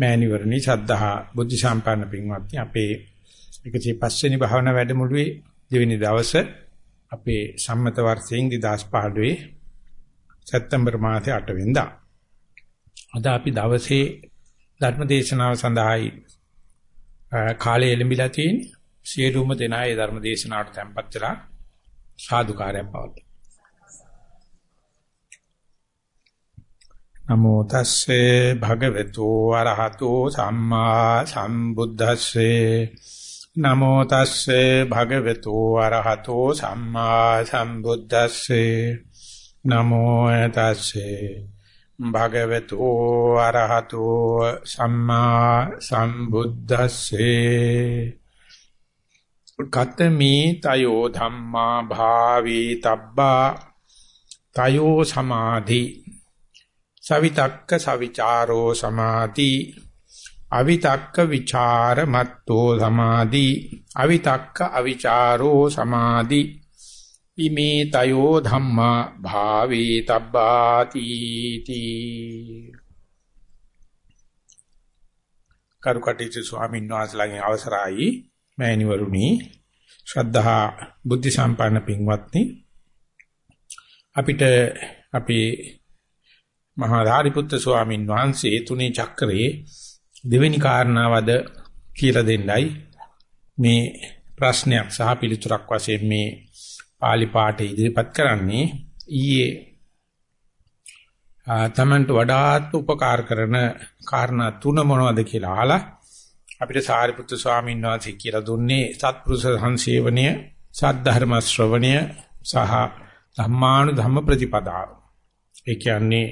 මෑණිවරණි සද්ධා බුද්ධ සම්පන්න පින්වත්නි අපේ 105 වෙනි භාවනා වැඩමුළුවේ දෙවෙනි දවසේ අපේ සම්මත වර්ෂයෙන් 2015 සැප්තැම්බර් මාසේ 8 වෙනිදා. අද අපි දවසේ ධර්ම දේශනාව සඳහායි කාලය එළඹිලා තියෙන්නේ. සියලුම දෙනා ඒ ධර්ම දේශනාවට tempත් වෙලා සාදුකාරයක් පවතුන. නමෝ තස්සේ භගවතු අරහතෝ සම්මා සම්බුද්දස්සේ. නමෝ තස්සේ භගවතු අරහතෝ සම්මා සම්බුද්දස්සේ. නමෝ තස්සේ භගවතු අරහතෝ සම්මා සම්බුද්දස්සේ. කතමේ තයෝ ධම්මා භාවී තබ්බා. තයෝ සමාධි. සවිතක්ක සවිචාරෝ සමාධි. අවිතක්ක විචාර මත්තෝ සමාධි. අවිතක්ක අවිචාරෝ සමාධි. ඉමේ තයෝ ධම්මා භාවේ තබ්බාති තී. කරුකටීච ස්වාමීන් වහන්සේලාගෙන් අවසරයි මෑණිවරුනි. ශ්‍රද්ධා බුද්ධ සම්පන්න පින්වත්නි. අපිට අපේ මහා ධාරිපුත්‍ර ස්වාමීන් වහන්සේ තුනේ චක්‍රයේ දෙවෙනි කාරණාවද කියලා දෙන්නයි මේ ප්‍රශ්නයක් සහ පිළිතුරක් වශයෙන් මේ පාලි පාඨය ඉදිරිපත් කරන්නේ ඊයේ තමන්ට වඩාත් උපකාර කරන කාරණා තුන මොනවද කියලා අහලා අපිට සාරිපුත්තු ස්වාමීන් වහන්සේ කියලා දුන්නේ සත්පුරුෂ සංසේවනය, සද්ධර්ම ශ්‍රවණය සහ ධම්මානු ධම්ම ප්‍රතිපදාව. ඒ කියන්නේ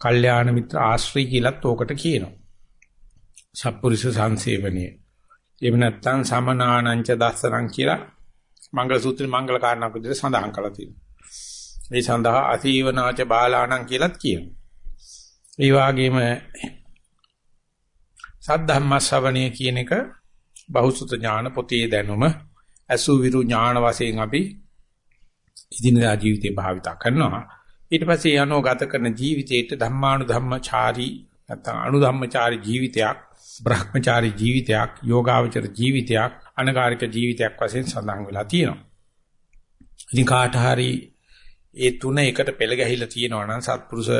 කල්යාණ මිත්‍ර ආශ්‍රය කියලාත් ඕකට කියනවා. සත්පුරුෂ සංසේවනයේ. එහෙම නැත්නම් සමනානංච දස්සනං කියලා මංගල සූත්‍රේ මංගල කාරණාවක් විදිහට සඳහන් කරලා තියෙනවා. මේ සඳහා අසීවනාච බාලාණං කියලාත් කියනවා. ඒ වගේම සද්ධම්ම ශ්‍රවණය කියන එක බහුසුත ඥාන පොතේ දැනුම අසුවිරු ඥාන වශයෙන් අපි ඉදිනදා ජීවිතේ භාවිත කරනවා. ඊට පස්සේ යනෝ ගත කරන ජීවිතේට ධම්මානු ධම්මචාරී නැත්නම් අනුධම්මචාරී ජීවිතයක් බ්‍රහ්මචාරී ජීවිතයක් යෝගාවචර ජීවිතයක් අනගාരിക ජීවිතයක් වශයෙන් සඳහන් වෙලා තියෙනවා. ඉතින් කාට හරි ඒ තුන එකට පෙළ ගැහිලා තියෙනවා නම් සත්පුරුෂ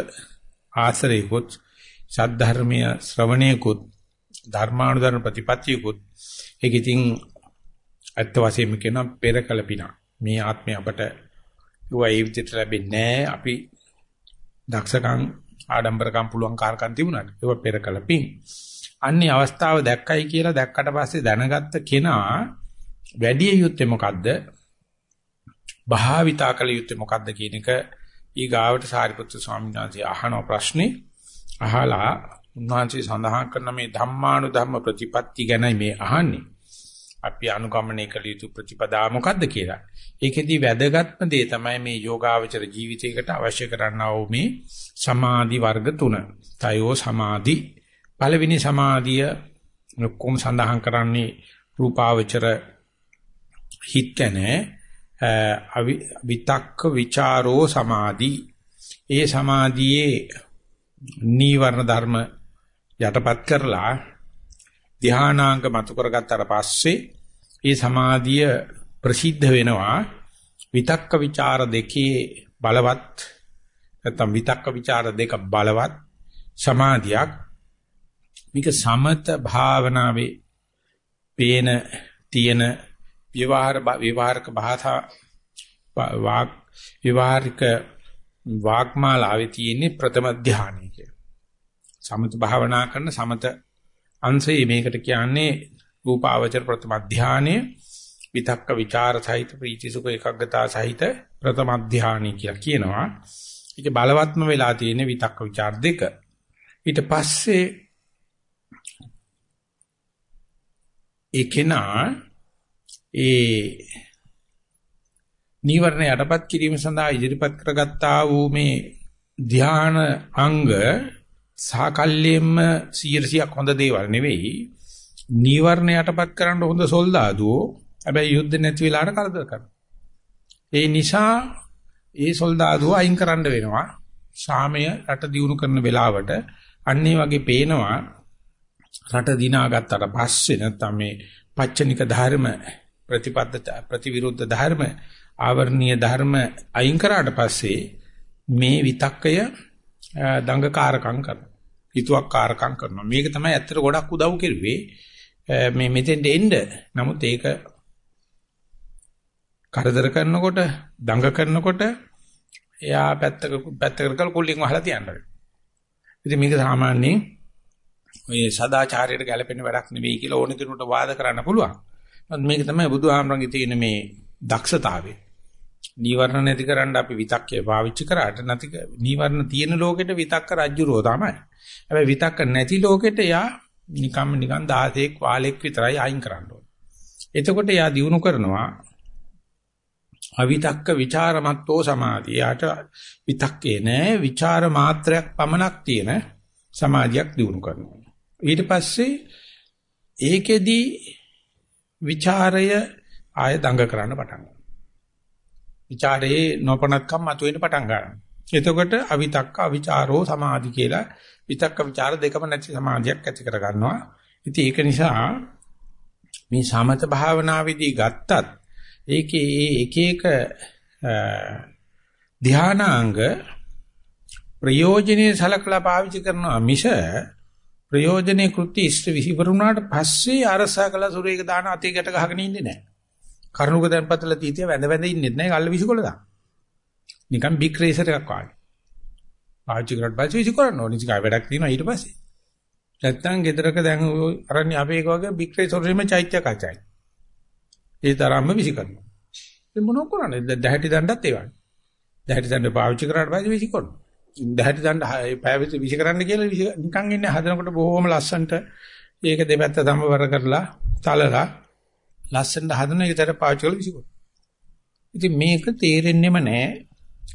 ආශ්‍රයකුත් සද්ධර්මීය ශ්‍රවණයකුත් ධර්මානුධර්ම ප්‍රතිපත්තියකුත් ඒක ඉතින් අත්ත වශයෙන්ම කියන පෙරකල පින මේ ආත්මය අපට ඒවා ඒ විදිහට ලැබෙන්නේ නැහැ අපි දක්ෂකම් ආඩම්බරකම් පුළුවන් කාර්කම් තිබුණාට ඒවා පෙරකල පින් අන්නේ අවස්ථාව දැක්කයි කියලා දැක්කට පස්සේ දැනගත්ත කෙනා වැඩි යුත්තේ මොකද්ද? භාවිතා කළ යුත්තේ මොකද්ද කියන එක ඊගාවට සාරිපුත්‍ර ස්වාමීන් වහන්සේ අහන ප්‍රශ්නේ අහලා උන්වහන්සේ සඳහන් කරන මේ ධම්මානු ධම්ම ප්‍රතිපatti ගැනයි මේ අහන්නේ. අපි අනුගමනය කළ යුතු ප්‍රතිපදා මොකද්ද කියලා. ඒකෙදි වැදගත්ම දේ තමයි මේ යෝගාවචර ජීවිතයකට අවශ්‍ය කරන්නා වූ මේ සමාධි වර්ග තුන. තයෝ සමාධි පළවෙනි සමාධිය ඔක්කොම සඳහන් කරන්නේ රූපාවචර හිත කනේ විතක්ක ਵਿਚාරෝ සමාධි ඒ සමාධියේ නීවරණ ධර්ම යටපත් කරලා ධානාංග මතු කරගත්තාට පස්සේ ඒ සමාධිය ප්‍රසිද්ධ වෙනවා විතක්ක ਵਿਚාර දෙකේ බලවත් නැත්නම් විතක්ක ਵਿਚාර දෙක බලවත් සමාධියක් මේක සමත භාවනාවේ පේන තියෙන විවහාර විවහාරක භාෂා වාක් විවහාරික වාක්මාලාවේ තියෙන්නේ ප්‍රථම ධානය කියලා. සමත භාවනා කරන සමත අංශයේ මේකට කියන්නේ රූපාවචර ප්‍රථම ධානයේ විතක්ක ਵਿਚාර සහිත ප්‍රීති සුඛ එකග්ගතා සහිත ප්‍රථම ධානය කියලා කියනවා. ඒක බලවත්ම වෙලා තියෙන විතක්ක ਵਿਚාර දෙක. ඊට පස්සේ ඒකේනා ඒ නීවරණ යටපත් කිරීම සඳහා ඉදිරිපත් කරගත්තා වූ මේ ධාන අංග සාකල්යෙම 100ක් හොඳ දේවල් නෙවෙයි. නීවරණ යටපත් කරන්න හොඳ සොල්දාදුවෝ හැබැයි යුද්ධ නැති වෙලාවට කරදර කරනවා. ඒ නිසා ඒ සොල්දාදුව අයින් කරන්න වෙනවා. සාමය රට දියුණු කරන වෙලාවට අන්නේ වගේ පේනවා. රට දිනාගත්තට පස්සේ නැත්තම් මේ පච්චනික ධර්ම ප්‍රතිපද ප්‍රතිවිරුද්ධ ධර්ම ආවර්ණීය ධර්ම අයින් කරාට පස්සේ මේ විතක්කය දඟකාරකම් කරනවා. හිතුවක්කාරකම් කරනවා. මේක තමයි ඇත්තට ගොඩක් උදව් කෙරුවේ මේ මෙතෙන්ට එන්න. නමුත් ඒක කරදර කරනකොට දඟ කරනකොට එයා පැත්තක පැත්තකට කල් කුල්ලින් වහලා තියනවා. ඉතින් මේක සාමාන්‍යයෙන් ඔය සදාචාරයට ගැලපෙන වැඩක් නෙවෙයි කියලා ඕන කෙනෙකුට වාද කරන්න පුළුවන්. මේක තමයි බුදුහාමරන්ගේ තියෙන මේ දක්ෂතාවය. නීවරණ නැති කරන්න අපි විතක්කේ පාවිච්චි කරාට නැති නීවරණ තියෙන ලෝකෙට විතක්ක රජ්ජුරෝ තමයි. හැබැයි විතක්ක නැති ලෝකෙට යා නිකම් නිකන් 16ක් වාලෙක් විතරයි අයින් කරන්න ඕනේ. එතකොට යා දිනු කරනවා අවිතක්ක ਵਿਚාරමත්ෝ සමාධිය. යාට විතක්කේ නෑ ਵਿਚාර මාත්‍රයක් පමණක් තියෙන සමාධියක් දිනු කරනවා. ඊට පස්සේ ඒකෙදි ਵਿਚාරය ආය දඟ කරන්න පටන් ගන්නවා. ਵਿචාරයේ නොපනත්කම් මතුවෙන්න පටන් ගන්නවා. එතකොට අවිතක්ක අවිචාරෝ සමාධි කියලා විතක්ක ਵਿਚාර දෙකම නැති සමාධියක් ඇති කර ගන්නවා. ඉතින් ඒක නිසා මේ සමත භාවනාවේදී ගත්තත් ඒකේ එක එක ධානාංග ප්‍රයෝජනේ සලකලා පාවිච්චි කරනවා මිස ප්‍රයෝජනේ කෘත්‍ය ඉෂ්ට විහිවරුණාට පස්සේ අරසා කළ සුරේක දාන අතේ ගැට ගහගෙන ඉන්නේ නැහැ. කරුණුක දැන්පතල තීතිය වැඳ වැඳ ඉන්නෙත් නැහැ අල්ල විසිකොල දාන. නිකන් බිග් රේසර් එකක් වගේ. පාවිච්චි කරලා පස්සේ විසිකොරන්න ඕනේ. ඉතින් වැඩක් තියෙනවා ඊට පස්සේ. නැත්තම් ගෙදරක දැන් අරන්නේ අපේ එක වගේ බිග් රේසර් රෙම චෛත්‍ය කචයි. ඒ තරම්ම විසිකරනවා. ඉතින් මොනව කරන්නේ? දැහැටි දණ්ඩත් ඒ වගේ. දැහැටි දණ්ඩ පාවිච්චි කරාට පස්සේ විසිකරනවා. දැහැටි දණ්ඩ පැය විසි කරන්න කියලා නිකන් ඉන්නේ හදනකොට බොහොම ලස්සනට ඒක දෙපැත්ත සමවර කරලා තලලා ලස්සනට හදන එකතර පාවිච්චි කරලා විසිකරනවා. ඉතින් මේක තේරෙන්නෙම නැහැ.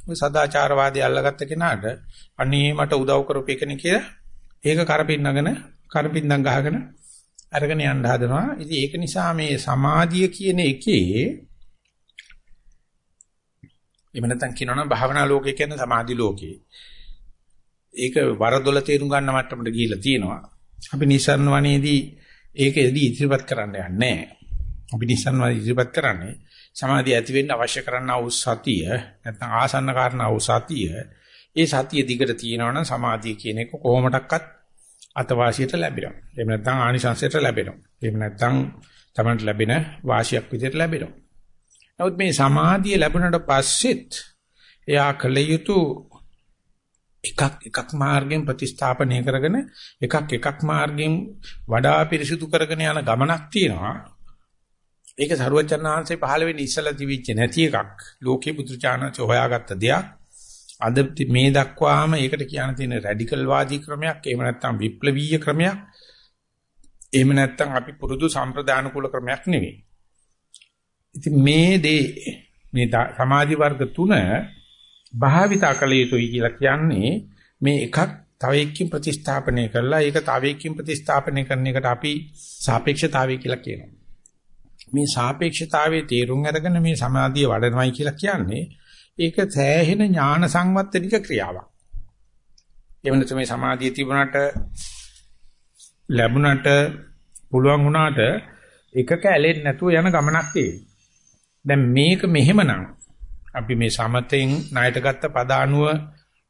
ඔය සදාචාරවාදී අල්ලගත්ත කෙනාට අනේ මට උදව් කරපු එකනේ කියලා ඒක කරපින්නගෙන කරපින්දම් ගහගෙන අරගෙන යන්න හදනවා. ඉතින් ඒක නිසා මේ සමාධිය කියන එකේ එහෙම නැත්නම් කියනවනම් භාවනා ලෝකේ කියන්නේ සමාධි ලෝකේ. ඒක වරදොල තේරුම් ගන්න මට්ටමට ගිහිල්ලා තියෙනවා. අපි නිසරණ වනේදී ඒක එදී ඉදිරිපත් කරන්න යන්නේ අපි නිසරණ වනේ ඉදිරිපත් කරන්නේ සමාධිය ඇති වෙන්න අවශ්‍ය කරනා වූ සතිය නැත්නම් ආසන්න කාරණා වූ සතිය. ඒ සතිය දිගට තියෙනවනම් සමාධිය කියන එක කොහොමඩක්වත් අතවාසියට ලැබෙනවා. එහෙම නැත්නම් ආනිශංසයට ලැබෙනවා. එහෙම නැත්නම් තමන්ට ලැබෙන වාසියක් විදිහට ලැබෙනවා. නමුත් මේ සමාධිය ලැබුණට පස්සෙත් එයා කල යුතු එකක් එකක් මාර්ගයෙන් ප්‍රතිස්ථාපනය කරගෙන එකක් එකක් මාර්ගයෙන් වඩා පිරිසිදු කරගෙන යන ගමනක් තියෙනවා. ඒක සරුවචනාංශේ පහළ වෙන්නේ ඉස්සලා තිබිච්ච නැති එකක්. ලෝකේ පුදුචානච හොයාගත්ත දෙයක්. අද මේ දක්වාම ඒකට කියන්න තියෙන රැඩිකල් වාදී ක්‍රමයක් එහෙම නැත්නම් විප්ලවීය ක්‍රමයක් එහෙම නැත්නම් අපි පුරුදු සම්ප්‍රදානුකූල ක්‍රමයක් නෙවෙයි. ඉතින් මේ දේ මේ සමාධි වර්ග තුන භාවිතා කළ යුතුයි කියලා කියන්නේ මේ එකක් තව එකකින් ප්‍රතිස්ථාපනය කරලා ඒක තව එකකින් ප්‍රතිස්ථාපනය කරන එකට අපි සාපේක්ෂතාවය කියලා කියනවා. මේ සාපේක්ෂතාවයේ තේරුම් අරගෙන මේ සමාධිය වඩනවයි කියලා කියන්නේ ඒක සෑහෙන ඥාන සංවත්තනික ක්‍රියාවක්. එහෙම නැත්නම් මේ සමාධිය තිබුණාට ලැබුණාට පුළුවන් වුණාට එකක ඇලෙන්නේ නැතුව යන ගමනක් තියෙනවා. දැන් මේක මෙහෙමනම් අපි මේ සමතෙන් ණයට ගත්ත පද අනුව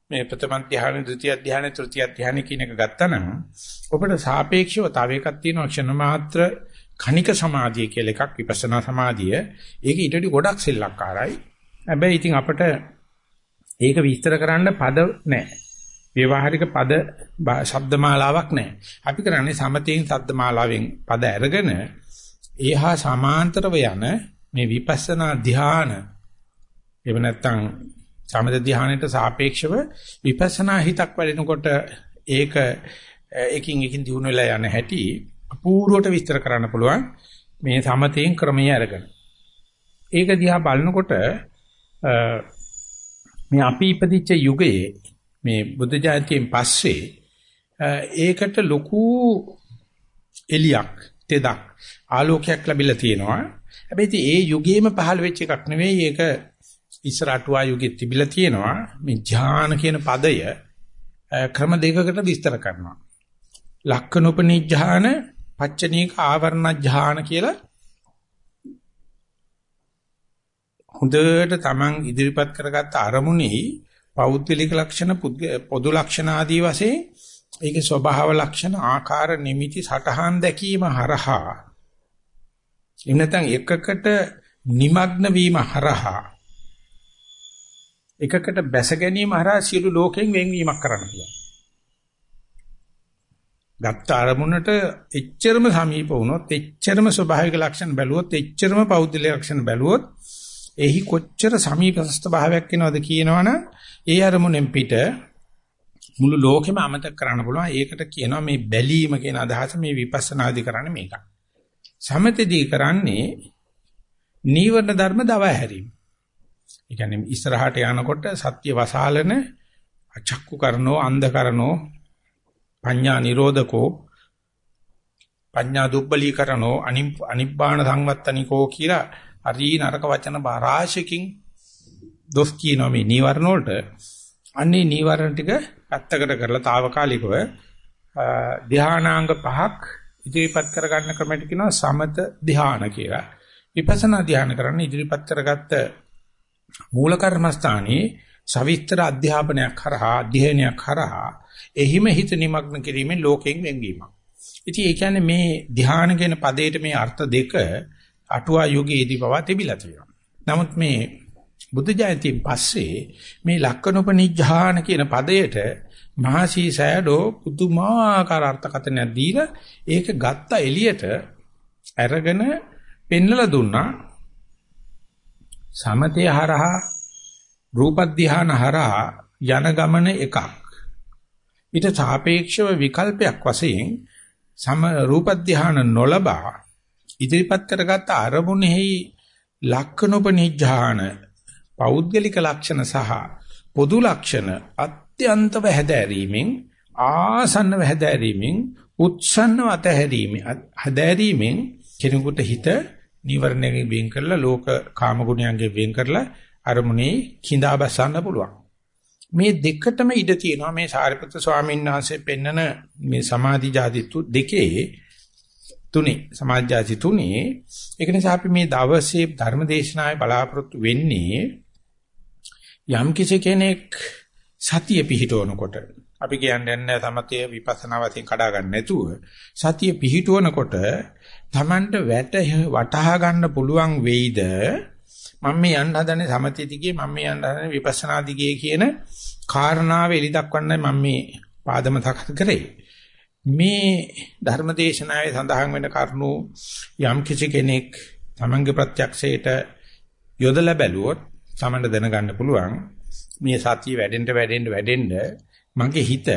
මේ ප්‍රථම ධ්‍යාන, ဒုတိ ය ධ්‍යාන, තෘතිය ධ්‍යාන කියන එක ගත්තනම් ඔබට සාපේක්ෂව තව එකක් තියෙනවා ක්ෂණ මාත්‍ර කණික සමාධිය කියලා එකක් විපස්සනා සමාධිය. ඒක ඊට වඩා ගොඩක් සෙල්ලක්කාරයි. හැබැයි ඉතින් අපිට ඒක විස්තර කරන්න පද නැහැ. ව්‍යවહાරික පද ශබ්දමාලාවක් නැහැ. අපි කරන්නේ සමතේන් ශබ්දමාලාවෙන් පද අරගෙන ඒහා සමාන්තරව යන මේ විපස්සනා ධ්‍යාන එහෙම නැත්නම් සමත ධ්‍යානයට සාපේක්ෂව විපස්සනා හිතක් වැඩෙනකොට ඒක එකින් එකින් දිනු වෙලා යන හැටි අපූර්වට විස්තර කරන්න පුළුවන් මේ සමතේන් ක්‍රමය අරගෙන. ඒක දිහා බලනකොට මේ අපි ඉපදිච්ච යුගයේ මේ බුද්ධ ජයන්තියෙන් පස්සේ ඒකට ලොකු එලියක් තෙදක් ආලෝකයක් ලැබිලා තියෙනවා. හැබැයි ඒ යුගයේම පහළ වෙච්ච එකක් නෙවෙයි ඒක ඉස්සර අටුවා යුගෙත් තිබිලා තියෙනවා. මේ ඥාන කියන පදය ක්‍රම දෙකකට විස්තර කරනවා. ලක්කනොපනිඥාන පච්චනීක ආවරණඥාන කියලා හොඳට Taman ඉදිරිපත් කරගත්ත අරමුණෙහි පෞද්ගලික ලක්ෂණ පොදු ලක්ෂණ ආදී වශයෙන් ඒකේ ස්වභාව ලක්ෂණ ආකාර නිමිති සටහන් දැකීම හරහා එහෙම නැත්නම් එකකට নিমগ্ন වීම හරහා එකකට බැස ගැනීම හරහා සියලු ලෝකෙන් වෙන්වීමක් කරන්න පුළුවන්. ගත්ත අරමුණට එච්චරම සමීප වුණොත් එච්චරම ස්වභාවික ලක්ෂණ බැලුවොත් එච්චරම පෞද්ගලික ලක්ෂණ බැලුවොත් එහි කොච්චර සමීපස්ත භාවයක් වෙනවද කියනවනම් ඒ අරමුණෙන් පිට මුළු ලෝකෙම අමතක කරන්න පුළුවන්. ඒකට කියනවා මේ බැලීම කියන අදහස මේ විපස්සනාදි කරන්නේ මේක. සමතේදී කරන්නේ නීවරණ ධර්ම දව හැරීම. ඒ කියන්නේ ඉස්සරහට යනකොට සත්‍ය වසාලන අචක්කු කරනෝ අන්ධ කරනෝ පඤ්ඤා නිරෝධකෝ පඤ්ඤා දුබ්බලීකරණෝ අනිබ්බාණ සංවත්තනිකෝ කියලා හරි නරක වචන බාරාශිකින් දොස් කියනවා මේ නීවරණ වලට. අන්නේ නීවරණ ටික පැත්තකට කරලා తాවකාලිකව ධානාංග පහක් ඉදිරිපත් කරගන්න ක්‍රමයට කියනවා සමත ධාන කියලා. විපස්සනා ධාන කරන්න ඉදිරිපත් කරගත්ත මූල කර්මස්ථානයේ සවිස්තර අධ්‍යාපනයක් කරහා අධ්‍යයනයක් කරහා එහිම හිත නිමග්න කිරීමෙන් ලෝකයෙන් වෙන්වීමක්. ඉතින් ඒ කියන්නේ මේ ධාන කියන පදේට මේ අර්ථ දෙක අටුවා යුගයේදී පවා තිබිලා තියෙනවා. නමුත් මේ බුද්ධ ජයන්තියෙන් පස්සේ මේ ලක්කනොපනිඥාන කියන පදයට මහසී සයඩෝ පුදුමාකාර අර්ථකථනයක් දීලා ඒක ගත්ත එළියට අරගෙන පෙන්වලා දුන්නා සමතේ හරහා රූප ධාන හරහා යන ගමන එකක්. ඊට සාපේක්ෂව විකල්පයක් වශයෙන් සම රූප ධාන නොලබා ඉදිරිපත් කරගත්ත අරමුණෙහි ලක්කනොපනිඥාන පෞද්ගලික ලක්ෂණ සහ පොදු ලක්ෂණ අත්‍යන්තව හැදෑරීමෙන් ආසන්නව හැදෑරීමෙන් උත්සන්නව අතහැරීමෙන් හැදෑරීමෙන් කෙනෙකුට හිත නිවර්ණයෙන් වෙන් කරලා ලෝක කාම ගුණයන්ගෙන් වෙන් කරලා අරමුණේ කිඳා බසන්න පුළුවන්. මේ දෙකටම ඉඩ තියෙනවා. මේ සාරිපුත්‍ර ස්වාමීන් වහන්සේ පෙන්නන මේ සමාධි ජාතිතු දෙකේ තුනේ සමාජාසි තුනේ. ඒක නිසා අපි මේ දවසේ ධර්ම දේශනාවේ බලාපොරොත්තු වෙන්නේ යම් කිසි කෙනෙක් සතිය පිහිටවනකොට අපි කියන්නේ සමතය විපස්සනා වශයෙන් කඩා ගන්න නැතුව සතිය පිහිටවනකොට Tamanට වැට වටහා ගන්න පුළුවන් වෙයිද? මම මේ යන්න හදන්නේ සමතය දිගේ මම මේ යන්න හදන්නේ විපස්සනා දිගේ කියන කාරණාව එලි දක්වන්නයි මම මේ පාදම තකත කරේ. මේ ධර්මදේශනාවේ සඳහන් වෙන කරුණු යම් කිසි කෙනෙක් තමන්ගේ ප්‍රත්‍යක්ෂයට යොදලා බැලුවොත් තමන්ට දැනගන්න පුළුවන් මේ සතිය වැඩෙන්න වැඩෙන්න වැඩෙන්න මගේ හිත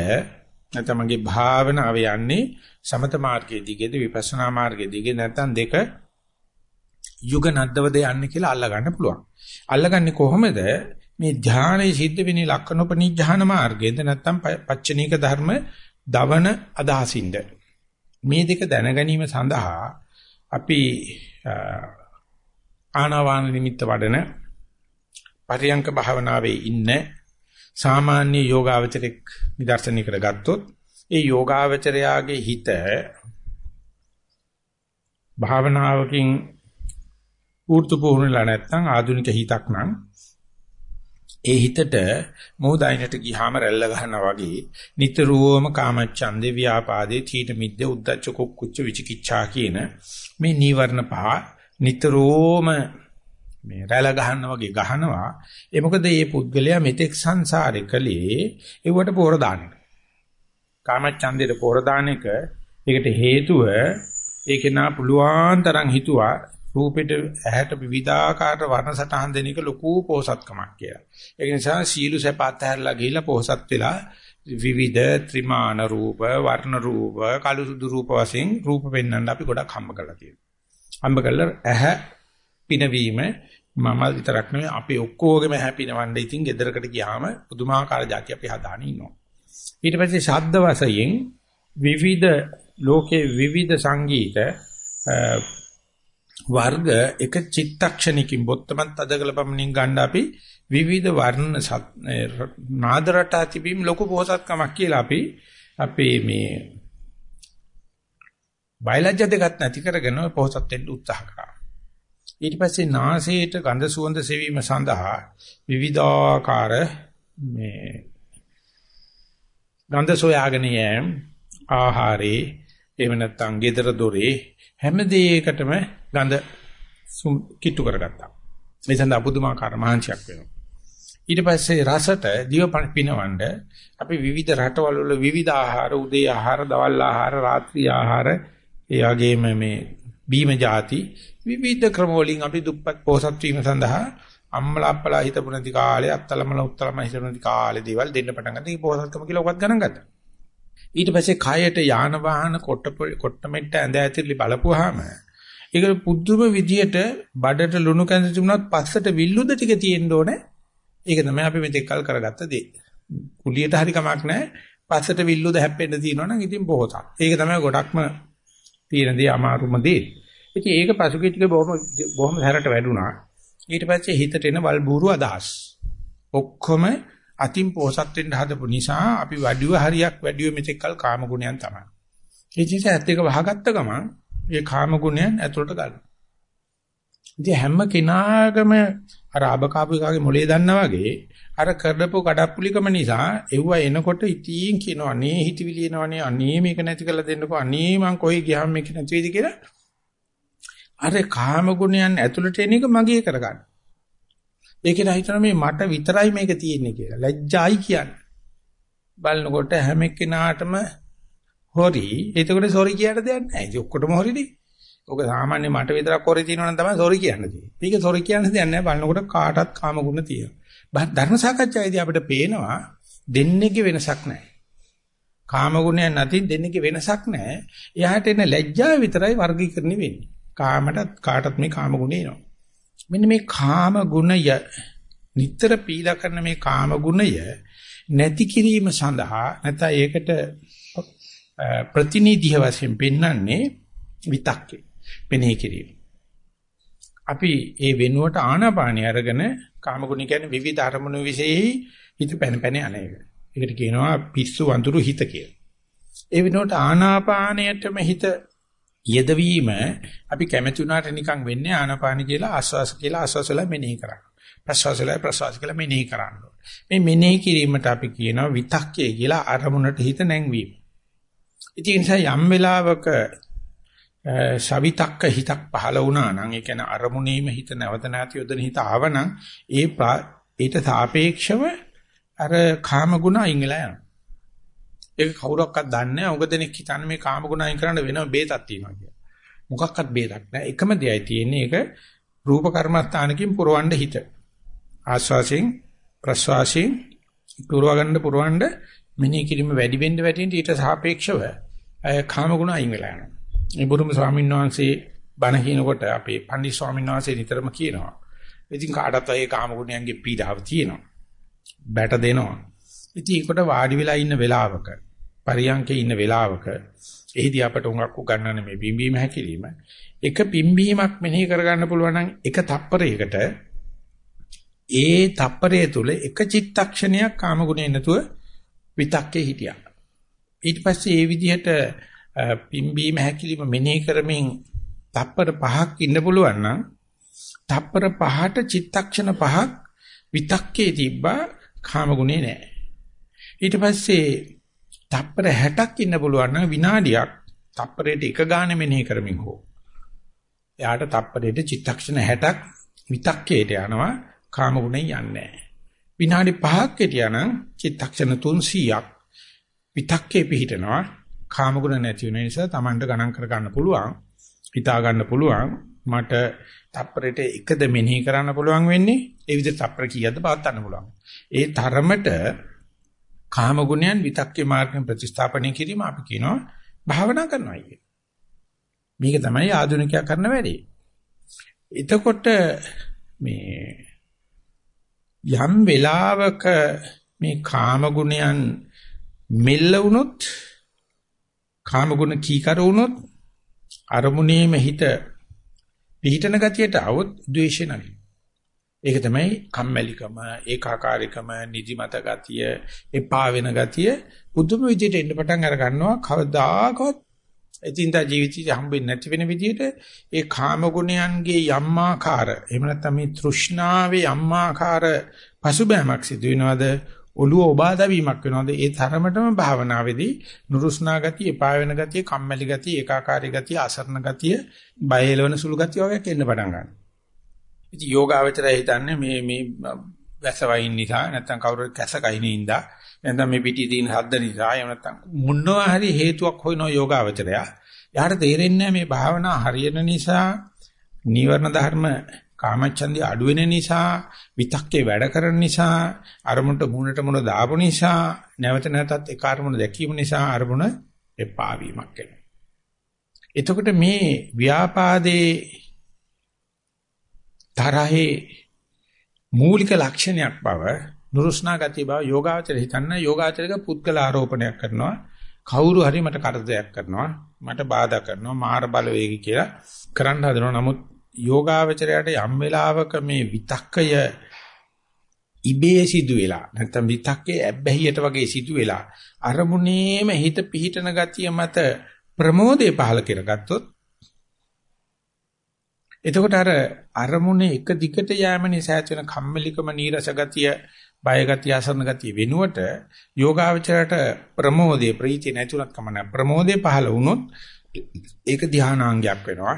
නැත්නම් මගේ භාවනාව යන්නේ සමත මාර්ගයේ දිගේද විපස්සනා මාර්ගයේ දිගේ නැත්නම් දෙක යුග නද්දවද යන්නේ කියලා අල්ලා ගන්න පුළුවන්. අල්ලගන්නේ කොහොමද? මේ ධානයේ සිද්ධ වෙන්නේ ලක්කනොපනිඥාන මාර්ගයේද නැත්නම් පච්චනීක ධර්ම දවන අදහසින්ද මේ දෙක දැන ගැනීම සඳහා අපි ආනාපාන නිමිත්ත වඩන පරියංක භාවනාවේ ඉන්න සාමාන්‍ය යෝගාවචරෙක් නිදර්ශනයකට ගත්තොත් ඒ යෝගාවචරයාගේ හිත භාවනාවකින් ඌර්තු පුහුණුලා නැත්නම් ආධුනික හිතක් නම් ඒ හිතට මොහොතයිනට ගියාම රැල්ල ගන්නවා වගේ නිතරම කාමච්ඡන්දේ ව්‍යාපාදේ තීන මිද්ද උද්දච්ච කුක්කුච්ච විචිකිච්ඡා කියන මේ නීවරණ පහ නිතරම මේ රැළ ගහනවා වගේ ගහනවා. ඒ මොකද මේ පුද්ගලයා මෙතෙක් සංසාරේ කලේ ඒවට පොර දාන එක. කාමච්ඡන්දේට පොර දාන එක. ඒකට හේතුව ඒකේ නා පුළුවන් තරම් හිතුවා රූපෙට ඇහැට විවිධාකාර වර්ණ සටහන් දෙන එක ලොකු පොහසත්කමක් කියලා. ඒක නිසා සීළු සැප අත්හැරලා ගිහිල්ලා පොහසත් වෙලා විවිධ ත්‍රිමාන රූප, වර්ණ රූප, කළු සුදු රූප වශයෙන් රූප පෙන්වන්න අපි ගොඩක් හම්බ කරලා තියෙනවා. හම්බ කරලා ඇහැ පිනවීම මම විතරක් නෙවෙයි අපි ඔක්කොගෙම හැපිනවන්න ඉතින් ගෙදරකට ගියාම පුදුමාකාර જાති අපි හදාන ඉන්නවා. ඊට පස්සේ ශබ්ද වශයෙන් විවිධ ලෝකේ විවිධ සංගීත වර්ග එක චිත්තක්ෂණිකින් බොත්තමත් අදගල පමණින් ගන්න අපි විවිධ වර්ණ නාද රටා තිබීම ලොකු පොහසත්කමක් කියලා අපි අපේ මේ බයලජ්‍ය දෙකක් නැති කරගෙන පොහසත් වෙන්න උත්සාහ කරා. ඊට පස්සේ නාසයට ගඳ සුවඳ සෙවීම සඳහා විවිධාකාර මේ ගඳ සොයාගෙන යෑම ආහාරේ එහෙම නැත්නම් gedara dore හැම දෙයකටම ගඳ කිට්ටු කරගත්තා. මේ සඳහා පුදුමාකාර මහන්සියක් වෙනවා. ඊට පස්සේ රසට දිව පිනවන්න අපි විවිධ රටවල් වල විවිධ ආහාර උදේ ආහාර දවල් ආහාර රාත්‍රී ආහාර ඒ වගේම මේ බීම ಜಾති විවිධ ක්‍රම වලින් අපි දුප්පත් පොහසත් වීම සඳහා අම්මලා අප්පලා හිතපු නැති කාලේ අත්තලමල උත්තලම හිතපු නැති කාලේ දේවල් දෙන්න පටන් ගත්තා. ඒ පොහසත්කම කියලා ඔකත් ගණන් ගත්තා. ඊට පස්සේ කයට යාන වාහන කොට කොට මෙට්ට ඇඳ ඇතිරලි බලපුවාම ඒක පුදුම විදියට බඩට ලුණු කැඳ තිබුණත් පස්සට විල්ලුද ටික තියෙන්න ඕනේ. ඒක තමයි අපි මෙතෙක් කල් කරගත්ත දේ. කුලියට හරි කමක් නැහැ. පස්සට විල්ලුද හැප්පෙන්න තියෙනවා නම් ඉතින් පොහසත්. ඒක තමයි ගොඩක්ම තියෙන දේ අමාරුම දේ. ඉතින් ඒක පසුගිය ටික බොහොම බොහොම හැරට වැඩුණා. ඊට පස්සේ හිතට එන වල්බూరు අදහස්. ඔක්කොම අතින් පොහසත් වෙන්න හදපු නිසා අපි වැඩිව හරියක් වැඩිව මෙතෙක්කල් කාම ගුණයන් තමයි. ඒ නිසා ඇත්ත එක වහගත්ත ගමන් ඒ කාම ගුණයන් ඇතුළට ගන්නවා. ඉතින් හැම කෙනාගම අර අබකාපුකාගේ මොලේ දන්නා වගේ අර කරදපු කඩප්පුලිකම නිසා එව්ව එනකොට ඉතින් කියනවා අනේ හිතවිලි එනවනේ අනේ මේක නැති කරලා දෙන්නකෝ අනේ මං කොයි ගියාම මේක නැති වෙයිද කියලා අර කාම ගුණයන් ඇතුළට එන එක මගේ කරගන්න. ඒකේ හිතන මේ මට විතරයි මේක තියෙන්නේ කියලා. ලැජ්ජායි කියන්නේ. බලනකොට හැම එක්කෙනාටම හොරි. එතකොට සෝරි කියන්න දෙයක් නැහැ. ඉතින් ඔක්කොටම හොරිනේ. ඔක සාමාන්‍ය මට විතරක් හොරි තියෙනවා නම් තමයි සෝරි කියන්න තියෙන්නේ. මේක සෝරි කියන්න දෙයක් නැහැ. බලනකොට කාටත් කාම ගුණ තියෙනවා. ධර්ම සාකච්ඡාවේදී අපිට පේනවා දෙන්නේගේ වෙනසක් නැහැ. කාම ගුණයන් නැති දෙන්නේගේ වෙනසක් නැහැ. එයාට එන ලැජ්ජාව විතරයි වර්ගීකරණය වෙන්නේ. කාමටත් කාටත් මේ කාම ගුණේ එනවා. මෙන්න මේ කාම ගුණය නිතර පීලා කරන මේ කාම ගුණය නැති කිරීම සඳහා නැත්නම් ඒකට ප්‍රතිනිධිය වශයෙන් පෙන්වන්නේ විතක්කේ. පෙනෙහි කිරීම. අපි ඒ වෙනුවට ආනාපානිය අරගෙන කාම ගුණ කියන්නේ විවිධ අරමුණු විශේෂයි හිත පැන පැන යන එක. ඒකට කියනවා පිස්සු වඳුරු හිත කියලා. ඒ වෙනුවට ආනාපානයටම හිත යෙදවීම අපි කැමති වුණාට නිකන් වෙන්නේ ආනාපාන කියලා ආස්වාස කියලා ආස්වාසල මෙනෙහි කරන්න. ප්‍රස්වාසල ප්‍රස්වාස කියලා මෙනෙහි කරන්න. මේ මෙනෙහි කිරීමට අපි කියනවා විතක්කය කියලා අරමුණට හිත නැංවීම. ඉතින් ඒ නිසා යම් වෙලාවක සවිතක්ක හිතක් පහළ වුණා නම් ඒ කියන්නේ අරමුණේම හිත නැවත නැති යොදන හිත ආවනම් ඒ ඊට සාපේක්ෂව අර කාම ගුණ අයින් වෙලා යනවා. ඒක කවුරක්වත් දන්නේ නැහැ. උග දෙනෙක් හිතන්නේ මේ කාම ගුණ අයින් කරන්න වෙනම බේතක් තියෙනවා කියලා. මොකක්වත් බේතක් නැහැ. එකම දෙයයි තියෙන්නේ ඒක රූප කර්මස්ථානකින් පුරවන්න හිත. ආස්වාසයෙන් ප්‍රස්වාසයෙන් පුරවගන්න පුරවන්න මෙනෙහි කිරීම වැඩි වෙන්න වැඩි වෙන්න ඊට සාපේක්ෂව කාම ගුණ අයින් වෙලා යනවා. මේ බුදුම ස්වාමීන් වහන්සේ බණ කියනකොට අපේ පන්දි ස්වාමීන් වහන්සේ නිතරම කියනවා. ඉතින් කාටත් ඒ කාම ගුණයන්ගේ පීඩාව තියෙනවා. බැට දෙනවා. ඉතින් ඒකට වාඩි වෙලා ඉන්න වෙලාවක පරියන්කේ ඉන්න වෙලාවක එහිදී අපට උඟක් උගන්නන මේ පිම්බීම හැකිලිම එක පිම්බීමක් මෙනෙහි කරගන්න පුළුවන් නම් එක තප්පරයකට ඒ තප්පරය තුල එක චිත්තක්ෂණයක් කාම ගුණේ නැතුව විතක්කේ හිටියා. ඊට පස්සේ ඒ විදිහට පිම්බීම හැකිලිම මෙනෙහි කරමින් තප්පර පහක් ඉන්න පුළුවන් නම් තප්පර පහට චිත්තක්ෂණ පහක් විතක්කේ තිබ්බා කාම ගුණේ නැහැ. ඊට පස්සේ තප්පර 60ක් ඉන්න පුළුවන් නම් විනාඩියක් තප්පරයට එක ගානේ මෙනෙහි කරමින් හෝ. එයාට තප්පරයට චිත්තක්ෂණ 60ක් විතක්කේට යනවා කාම ගුණෙන් යන්නේ නැහැ. විනාඩි 5ක් හිටියානම් චිත්තක්ෂණ 300ක් විතක්කේ පිහිටනවා කාම ගුණ නැති වෙන නිසා Tamanට ගණන් කර ගන්න පුළුවන් හිතා ගන්න පුළුවන් මට තප්පරයට එකද මෙනෙහි කරන්න පුළුවන් වෙන්නේ ඒ විදිහට තප්පර කීයක්ද පවත් ගන්න පුළුවන් ඒ තරමට කාම ගුණයන් විතක්කේ මාර්ගයෙන් ප්‍රතිස්ථාපනය කිරීම අපි කියනවා භාවනා කරනවා කියන. මේක තමයි ආධුනිකයා කරන වැඩේ. එතකොට මේ යම් වෙලාවක මේ කාම ගුණයන් මෙල්ල වුණොත් කාම ගුණ කීකර වුණොත් අරමුණේම හිත පිහිටන ගතියට આવොත් ද්වේෂය නැගී. ඒක තමයි කම්මැලිකම, ඒකාකාරීකම, නිදිමත ගතිය, එපා වෙන ගතිය පුදුම විදිහට එන්න පටන් අර ගන්නවා. කවදාකවත් එදින්දා ජීවිතය හම්බෙන්නේ නැති වෙන විදිහට ඒ කාම ගුණයන්ගේ යම්මාකාර එහෙම නැත්නම් මේ තෘෂ්ණාවේ යම්මාකාර පසුබෑමක් සිදු වෙනවද ඔළුව ඔබා දැවීමක් වෙනවද ඒ තරමටම භාවනාවේදී නුරුස්නා ගතිය, එපා වෙන ගතිය, කම්මැලි ගතිය, ඒකාකාරී ගතිය, අසරණ ගතිය, බය එළවෙන සුළු ගතිය වගේ එන්න පටන් ගන්නවා. ඉතින් යෝගාවචරය හිතන්නේ මේ මේ වැස වයින් නිසා නැත්නම් කවුරු කැස කයිනින්දා නැත්නම් මේ පිටි තියෙන ශබ්ද නිසා එහෙම නැත්නම් මොනවා හරි හේතුවක් හොයනවා යෝගාවචරය. යාට තේරෙන්නේ මේ භාවනා හරියන නිසා නීවරණ ධර්ම කාමච්ඡන්දිය අඩු වෙන නිසා විතක්කේ වැඩ කරන නිසා අරමුණට මුණට මුණ දාපු නිසා නැවත නැවතත් ඒ අරමුණ දැකීම නිසා අරමුණ එපා වීමක් වෙනවා. එතකොට මේ ව්‍යාපාදේ තරහේ මූලික ලක්ෂණයක් බව නුරුස්නා ගතිය බව යෝගාචර හිතන්න යෝගාචරක පුද්ගල ආරෝපණයක් කරනවා කවුරු හරි මට කරදරයක් කරනවා මට බාධා කරනවා මාර බලවේගී කියලා කරන්න හදනවා නමුත් යෝගාවචරයට යම් වෙලාවක මේ විතක්කය ඉබේ සිදු වෙලා නැත්නම් විතක්කේ ඇබ්බැහියට වගේ සිදු වෙලා අරමුණේම හිත පිහිටන ගතිය මත ප්‍රමෝදේ පහල කරගත්තොත් එතකොට අර අරමුණේ එක දිගට යෑම නිසා ඇති වෙන කම්මැලිකම නීරස ගතිය බය ගතිය අසරණ ගතිය වෙනුවට යෝගාවචරයට ප්‍රමෝදේ ප්‍රීතිය නැතුණත් කමන ප්‍රමෝදේ පහල වුණොත් ඒක ධානාංගයක් වෙනවා.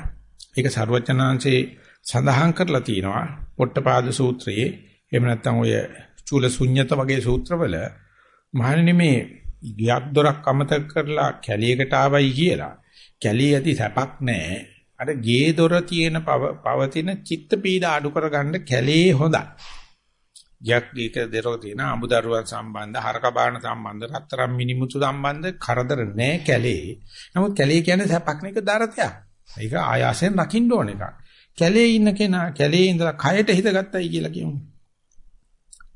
ඒක ਸਰවචනාංශේ සඳහන් කරලා තියෙනවා. පොට්ටපාද සූත්‍රයේ එහෙම නැත්නම් ඔය චූල ශුන්්‍යත වගේ සූත්‍රවල මහණෙනි මේ ගියක් දොරක් අමතක කරලා කැලියකට ආවයි කියලා. කැලිය ඇති සැපක් නැහැ. අර ගේ දොර තියෙන පවතින චිත්ත පීඩ අඩු කරගන්න කැලේ හොඳයි. ගියක් ගේක දොරක තියෙන අමුදරුවන් සම්බන්ධ හරක බාන සම්බන්ධ රත්තරන් මිනිමුතු සම්බන්ධ කරදර නැහැ කැලේ. නමුත් කැලේ කියන්නේ සැපක් නෙක දරතයක්. ඒක ආයාසයෙන් රකින්න ඕන එකක්. කැලේ ඉන්න කෙනා කැලේ ඉඳලා කයට හිත ගත්තයි කියලා කියමු.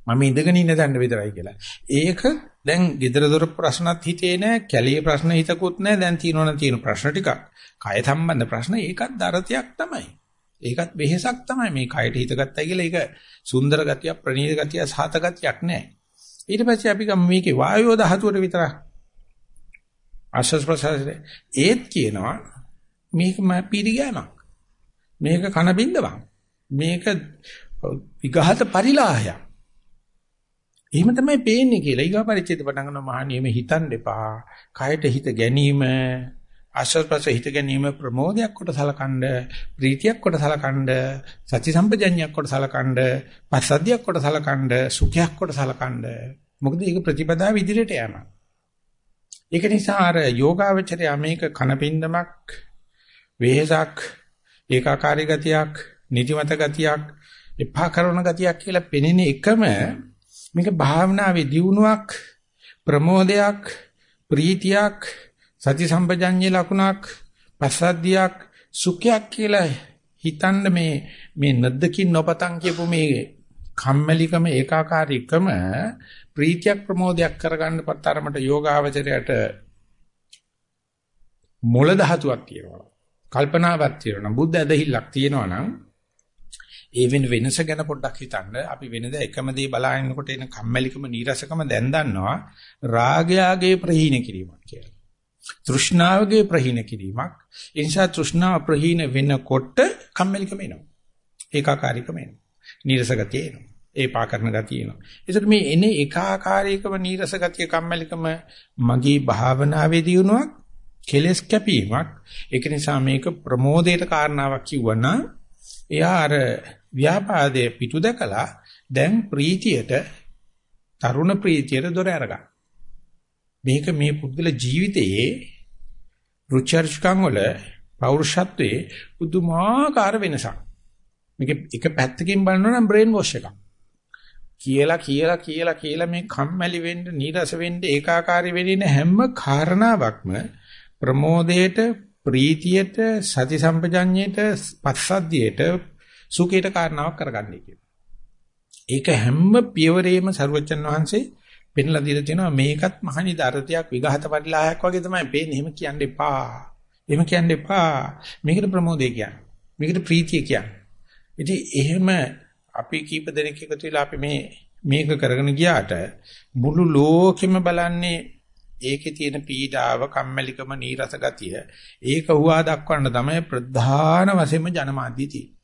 මම ඉඳගෙන ඉන්න තැන විතරයි කියලා. ඒක දැන් gedara dora ප්‍රශ්නත් හිතේ නෑ, කැලේ ප්‍රශ්න හිතකුත් නෑ. දැන් තියෙනවනම් තියෙන ප්‍රශ්න ටිකක්. කය සම්බන්ධ ප්‍රශ්න ඒකත් දරතයක් තමයි. ඒකත් වෙහෙසක් තමයි මේ කයට හිත ගත්තයි කියලා ඒක සුන්දර ගතිය, ප්‍රණීත ගතිය, සාත ගතියක් නෑ. ඊට පස්සේ අපි ගම මේකේ වායෝ ධාතුවට විතරක් ආශ්වාස ප්‍රශ්වාසයේ ඒත් කියනවා මේක පිරිගෑමක්. මේක කන බින්දවක්. මේක විඝාත පරිලාහයක්. එහෙම තමයි පේන්නේ කියලා. ඊගා පරිච්ඡේද පටන් ගන්න මහණියම හිතන්න එපා. කයට හිත ගැනීම ආශ්‍රපස හිත ගැනීම ප්‍රමෝදයක් කොට සලකනද ප්‍රීතියක් කොට සලකනද සති සම්පජඤ්ඤයක් කොට සලකනද පස්සද්ධියක් කොට සලකනද සුඛයක් කොට සලකනද මොකද ඒක ප්‍රතිපදාව ඉදිරියට යනවා ඒක නිසා අර යෝගාවචරය මේක කනපින්දමක් වෙහසක් ඒකාකාරී ගතියක් නිදිමත ගතියක් එපා කරන ගතියක් කියලා පෙනෙන එකම මේක භාවනාවේ දියුණුවක් ප්‍රමෝදයක් ප්‍රීතියක් සති සම්පජඤ්ඤ ලකුණක් පසද්දියක් සුඛයක් කියලා හිතන්න මේ මේ නද්දකින් නොපතන් කියපු මේ කම්මැලිකම ඒකාකාරීකම ප්‍රීතියක් ප්‍රමෝදයක් කරගන්න පතරමට යෝගාවචරයට මොළ ධාතුවක් තියෙනවා. කල්පනාවක් තියෙනවා බුද්ධ ඇදහිල්ලක් තියෙනවා නම් ඒ වෙන වෙනස ගැන පොඩ්ඩක් හිතන්න අපි වෙනද එකම දේ බලාගෙනකොට එන කම්මැලිකම නීරසකම දැන් දන්නවා රාගයාගේ ප්‍රහීන කිරීමක් කියලා. තෘෂ්ණාවගේ ප්‍රහීන කිරීමක්. ඒ නිසා තෘෂ්ණාව ප්‍රහීන වෙනකොට කම්මැලිකම එනවා. ඒකාකාරීකම එනවා. නීරස ගතිය එනවා. ඒ පා කරන ගතිය එනවා. ඒසට මේ එනේ ඒකාකාරීකම නීරස ගතිය කම්මැලිකම මගේ භාවනාවේ දියුණුවක් කෙලස් කැපීමක්. ඒක නිසා මේක ප්‍රමෝදයට කාරණාවක් කිව්වනම් එයා අර ව්‍යාපාදයේ පිටු දැකලා දැන් ප්‍රීතියට තරුණ ප්‍රීතියට දොර අරගන්න. මේක මේ පුද්ගල ජීවිතයේ රුචර්ජකම් වල පෞරුෂත්වයේ පුදුමාකාර වෙනසක්. මේක එක පැත්තකින් බලනවා නම් බ්‍රේන් වොෂ් එකක්. කියලා කියලා කියලා කියලා මේ කම්මැලි වෙන්න, නීරස වෙන්න, ඒකාකාරී වෙන්න හැම කාරණාවක්ම ප්‍රමෝදයට ප්‍රීතියට සති සම්පජඤ්ඤයට පස්සද්ධියට සුඛයට කාරණාවක් කරගන්නයි කියන්නේ. ඒක හැම පියවරේම සරුවචන් වහන්සේ පෙන්ලා දීලා තියෙනවා මේකත් මහනි දරතයක් විඝාත පරිලාහයක් වගේ තමයි පේන්නේ. එහෙම කියන්න එපා. එහෙම කියන්න එපා. මේකට ප්‍රමෝදය කියන්නේ. මේකට ප්‍රීතිය කියන්නේ. ඉතින් එහෙම අපි කීප දෙනෙක් එකතු වෙලා අපි මේ මේක කරගෙන ගියාට මුළු ලෝකෙම බලන්නේ ඒකේ තියෙන පීඩාව, කම්මැලිකම, නීරස ගතිය ඒක හුවා දක්වන්න තමයි ප්‍රධාන වශයෙන්ම ජනමාධ්‍ය තියෙන්නේ.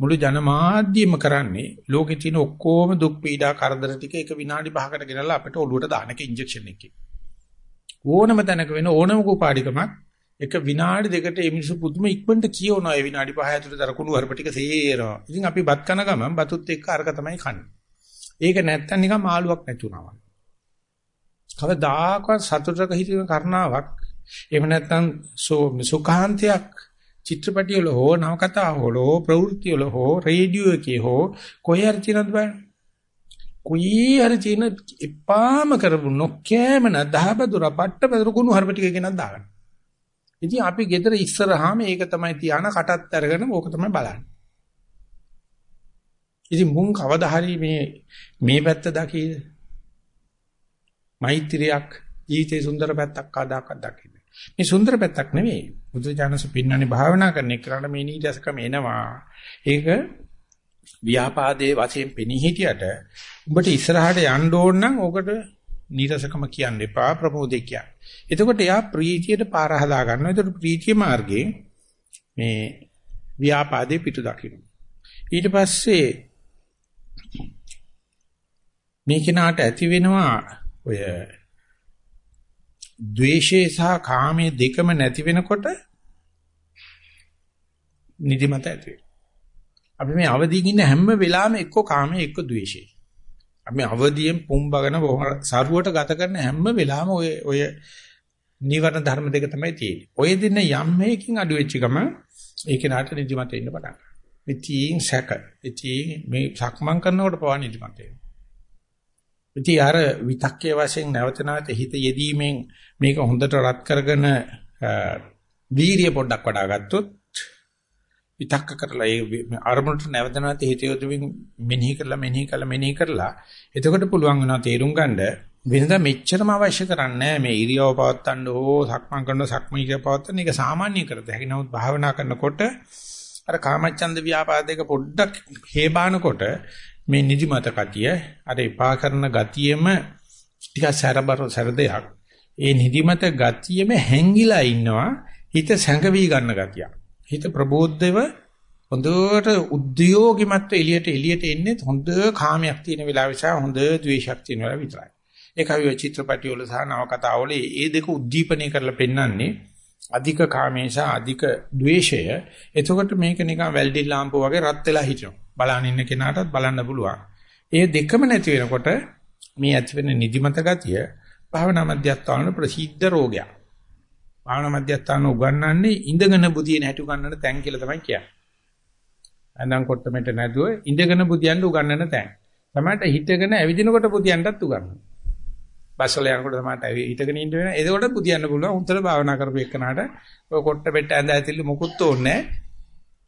මුළු ජනමාධ්‍යම කරන්නේ ලෝකේ තියෙන ඔක්කොම දුක් පීඩා කරදර ටික එක විනාඩි 5කට ගෙනල්ලා අපිට ඔලුවට දාන එක ඉන්ජෙක්ෂන් එකකින්. ඕනම තැනක වෙන ඕනම කුපාඩිකමක් එක විනාඩි දෙකට මේ මිනිස්සු පුදුම ඉක්මනට කියවනවා ඒ විනාඩි 5 ඇතුළත දරකුණු වරප ටික සේරනවා. ඉතින් අපි බත් කන ගමන් බතුත් එක්ක අරක තමයි කන්නේ. ඒක නැත්තම් නිකන් මාළුවක් නැතුණා. කවදාකවත් සතුටක හිතෙන කරනාවක් එහෙම නැත්තම් සුඛාන්තයක් චිත්‍රපටි වල හෝ නවකතා වල හෝ ප්‍රවෘත්ති වල හෝ රේඩියෝ එකේ හෝ කොහේ හරි තියෙනවද බලන්න. කොයි හරි තියෙන එපාම කරපු නොකෑම නදහබදුර පට්ටපදුර කුණු හර්ප ටික ගෙනත් දාගන්න. ඉතින් අපි ගෙදර ඉස්සරහාම ඒක තමයි තියාන කටත් අරගෙන ඕක තමයි බලන්නේ. ඉතින් මුන් කවදා හරි මේ මේ පැත්ත දකීද? මෛත්‍රියක් ජීවිතේ සුන්දර පැත්තක් කදාකක් දකින්න. මේ සුන්දර පැත්තක් නෙවෙයි. බුදුජානස පින්නන්නේ භාවනා කරන එකට මේ නීතිසකම එනවා. ඒක ව්‍යාපාදයේ වශයෙන් පෙනී හිටියට උඹට ඉස්සරහට යන්න ඕන නම් ඕකට නීරසකම කියන්න එපා ප්‍රමෝදේ කියන්න. එතකොට එයා ප්‍රීතියට පාර හදා ගන්නවා. එතකොට ප්‍රීතිය මාර්ගයේ මේ ව්‍යාපාදේ පිටු දකින්න. ඊට පස්සේ මේ කෙනාට ඇති වෙනවා ඔය ද්වේෂය සහ කාමයේ දෙකම නැති වෙනකොට නිදිමත ඇති වෙනවා. අපි මේ අවදිින් ඉන්න හැම වෙලාවෙම එක්ක කාමයේ එක්ක ද්වේෂය. අපි අවදියෙන් පුම්බගෙන සරුවට ගත කරන හැම වෙලාවෙම ඔය ඔය නිවර්ණ ධර්ම දෙක තමයි තියෙන්නේ. ඔය දින යම් මේකින් අඩු වෙච්ච ගම ඒ කෙනාට නිදිමත එන්න පටන් ගන්නවා. ඉතින් සැක. ඉතින් මේ සක්මන් කරනකොට පවා නිදිමත එනවා. ඉතින් අර විතක්කේ වශයෙන් නැවත නැවත හිත යෙදීමෙන් මේක හොඳට රත් කරගෙන වීරිය පොඩ්ඩක් වඩා ගත්තොත් විතක්ක කරලා ඒ අරමුණට නැවත නැවත හිත යොදමින් මෙනෙහි කරලා මෙනෙහි කරලා මෙනෙහි කරලා එතකොට පුළුවන් වෙනවා තේරුම් ගන්න වෙනදා මෙච්චරම අවශ්‍ය කරන්නේ මේ ඉරියව පවත්තන්න හෝ සක්මන් කරන සක්මීක පවත්තන්න ඒක සාමාන්‍ය කරද. හැකි නමුත් භාවනා කරනකොට අර කාමච්ඡන්ද ව්‍යාපාදයක පොඩ්ඩක් හේබානකොට මේ නිදිමත කතිය අර එපා කරන ගතියෙම ටිකක් සැරබර සැර දෙයක්. ඒ නිදිමත ගතියෙම හැංගිලා ඉන්නවා හිත සැඟවි ගන්න ගතිය හිත ප්‍රබෝධව හොඳට උද්‍යෝගිමත් එළියට එළියට එන්නේ හොඳ කාමයක් තියෙන වෙලාව නිසා හොඳ ද්වේෂයක් තියෙන වෙලාව විතරයි. ඒක අපි චිත්‍රපටි වල සහ නවකතා වල මේ දෙක උද්දීපනය කරලා පෙන්වන්නේ අධික කාමේශා අධික ද්වේෂය. එතකොට මේක නිකන් වැල්ඩි ලාම්පුව වගේ රත් වෙලා හිටිනවා. බලන ඉන්න කෙනාටත් බලන්න පුළුවන්. ඒ දෙකම නැති වෙනකොට මේ ඇති වෙන නිදිමත ගතිය භාවනා මධ්‍යස්ථාන ප්‍රසිද්ධ රෝගයක්. භාවනා මධ්‍යස්ථාන උගන්වන්නේ ඉඳගෙන බුදියේ නැටි උගන්වන තැන් කියලා තමයි කියන්නේ. අඳන් කොට්ටමෙට නැදුව ඉඳගෙන බුදියන්න උගන්වන තැන්. තමයි හිටගෙන ඇවිදිනකොට බුදියන්නත් උගන්වනවා. බස්වල යනකොට තමයි හිටගෙන ඉන්න වෙන. එතකොට බුදියන්න පුළුවන්. උන්තර භාවනා කරපු එකනට ඔය කොට්ට පෙට්ට ඇඳ ඇතිලි මොකුත් ඕනේ නැහැ.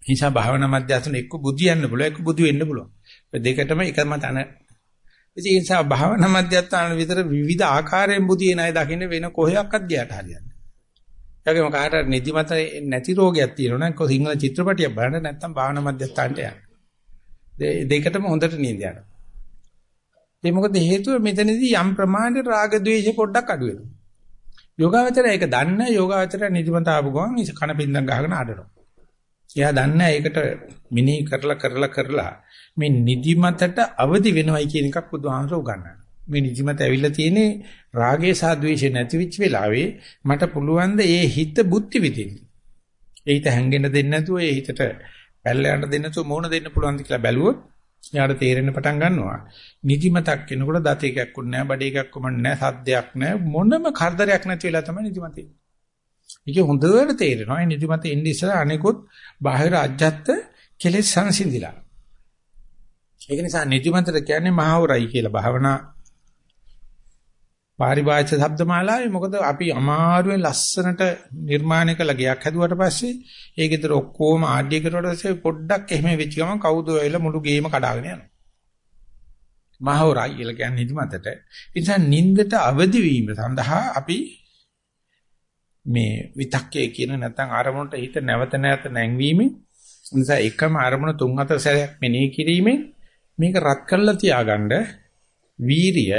නිසා භාවනා මධ්‍යස්ථාන එක්ක බුදියන්න පුළුවන් එක්ක බුදු වෙන්න පුළුවන්. දෙකටම එකම තන. ඉතින් ඒ නිසා භාවනා මධ්‍යස්ථාන විතර විවිධ ආකාරයෙන් බුදියන අය දකින්න වෙන කොහයක්වත් ගියට හරියන්නේ. ඒගොම කාට නිදිමත නැති රෝගයක් තියෙනවා නම් කො සිංහල චිත්‍රපටියක් බලන්න නැත්නම් භාවනා මධ්‍යස්ථානට යන්න. දෙකටම හොඳට නිින්ද යනවා. ඒ මොකද හේතුව මෙතනදී යම් ප්‍රමාණයට රාග ద్వේෂ පොඩ්ඩක් අඩු වෙනවා. යෝගාවචරය ඒක දන්නේ යෝගාවචරය නිදිමත ආපු ගමන් කන පින්දම් ගහගෙන අඬනවා. එයා දන්නේ ඒකට මිනී කරලා කරලා කරලා මේ නිදිමතට අවදි වෙනවයි කියන එකක් බුදුහාමර උගන්වනවා. මේ නිදිමත ඇවිල්ලා තියෙන්නේ රාගේ සහ ද්වේෂේ නැති වෙච්ච වෙලාවේ මට පුළුවන් ද ඒ හිත බුද්ධි විදින්න. ඒ හිත හැංගෙන්න දෙන්නේ නැතුව ඒ හිතට පැල්ලයන්ට දෙන්න නැතුව මොන දෙන්න පුළුවන්ද කියලා බැලුවොත් එයාට තේරෙන්න පටන් ගන්නවා. නිදිමතක් එනකොට දත එකක් උන්නේ නැහැ, බඩ එකක් කොමන්නේ නැහැ, සද්දයක් නැහැ, මොනම කරදරයක් නැති වෙලා තමයි නිදිමත එන්නේ. ඒක හොඳට තේරෙනවා. ඒ නිදිමත එන්නේ ඉස්සර අනිකුත් බාහිර අජ්ජත් කෙලෙස් සංසිඳිලා. ඒක නිසා නිදිමතට කියන්නේ මහවරයි කියලා භාවනා පාරිභාෂ්‍ය શબ્දමාලාවේ මොකද අපි අමාරුවෙන් ලස්සනට නිර්මාණය කළ ගයක් හැදුවට පස්සේ ඒකේතර ඔක්කොම ආඩ්‍ය කරුවට පස්සේ පොඩ්ඩක් එහෙම වෙච්ච ගමන් කවුද වෙලා මුළු ගේම කඩාගෙන යනවා. මහවරයි කියලා කියන්නේ නිදිමතට. ඒ නිසා නින්දට අවදි වීම සඳහා අපි මේ විතක්කේ කියන නැත්නම් අරමුණට හිත නැවත නැවත නැංවීමෙන් නිසා එකම අරමුණ තුන් හතර සැරයක් මෙනෙහි කිරීමෙන් මේක රත් කරලා තියාගන්න වීරිය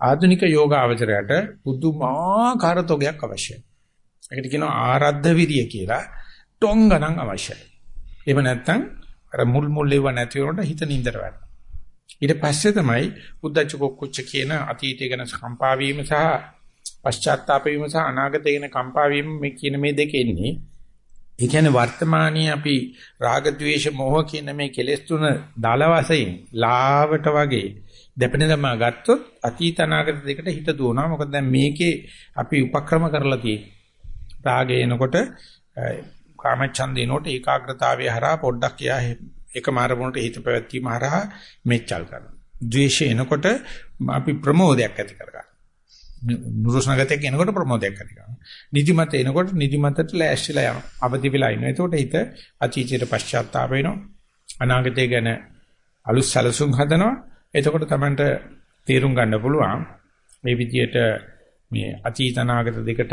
ආධුනික යෝගාවචරයට පුදුමාකාර තොගයක් අවශ්‍යයි. ඒකට කියනවා ආරද්ධ විරිය කියලා ටොං ගණන් අවශ්‍යයි. එහෙම නැත්නම් අර මුල් මුල් ඒව නැති වුණොත් හිත නින්දර වෙනවා. ඊට පස්සේ තමයි උද්දච්ච කුක්කුච්ච කියන අතීතය ගැන කම්පා වීම සහ පශ්චාත්තාප වීම සහ අනාගතය ගැන කම්පා වීම මේ කියන මේ දෙක එන්නේ. ඒ කියන්නේ වර්තමානයේ අපි රාග ద్వේෂ මොහ කියන මේ කෙලෙස් තුන දල වශයෙන් ලාවට වගේ දෙපෙන තමා ගත්තොත් අතීත අනාගත දෙකට හිත දුවනවා. මොකද දැන් මේකේ අපි උපක්‍රම කරලා තියෙන්නේ. රාගය එනකොට කාමච්ඡන්ද එනකොට ඒකාග්‍රතාවය හරහා පොඩ්ඩක් යා එකම අරමුණට හිත පැවැත්වීම හරහා මෙච්චල් කරනවා. ද්වේෂය එනකොට අපි ප්‍රමෝදයක් ඇති කරගන්නවා. නුරුස්නගතයක් එනකොට ප්‍රමෝදයක් ඇති කරනවා. නිදිමත එනකොට නිදිමතට ලෑස්තිලා යනවා. අවදි වෙලා ඉනවා. එතකොට හිත අතීතයට පශ්චාත්තාප වෙනවා. අනාගතය ගැන අලුත් සැලසුම් හදනවා. එතකොට Tamanට තීරුම් ගන්න පුළුවන් මේ විදියට මේ අතීත අනාගත දෙකට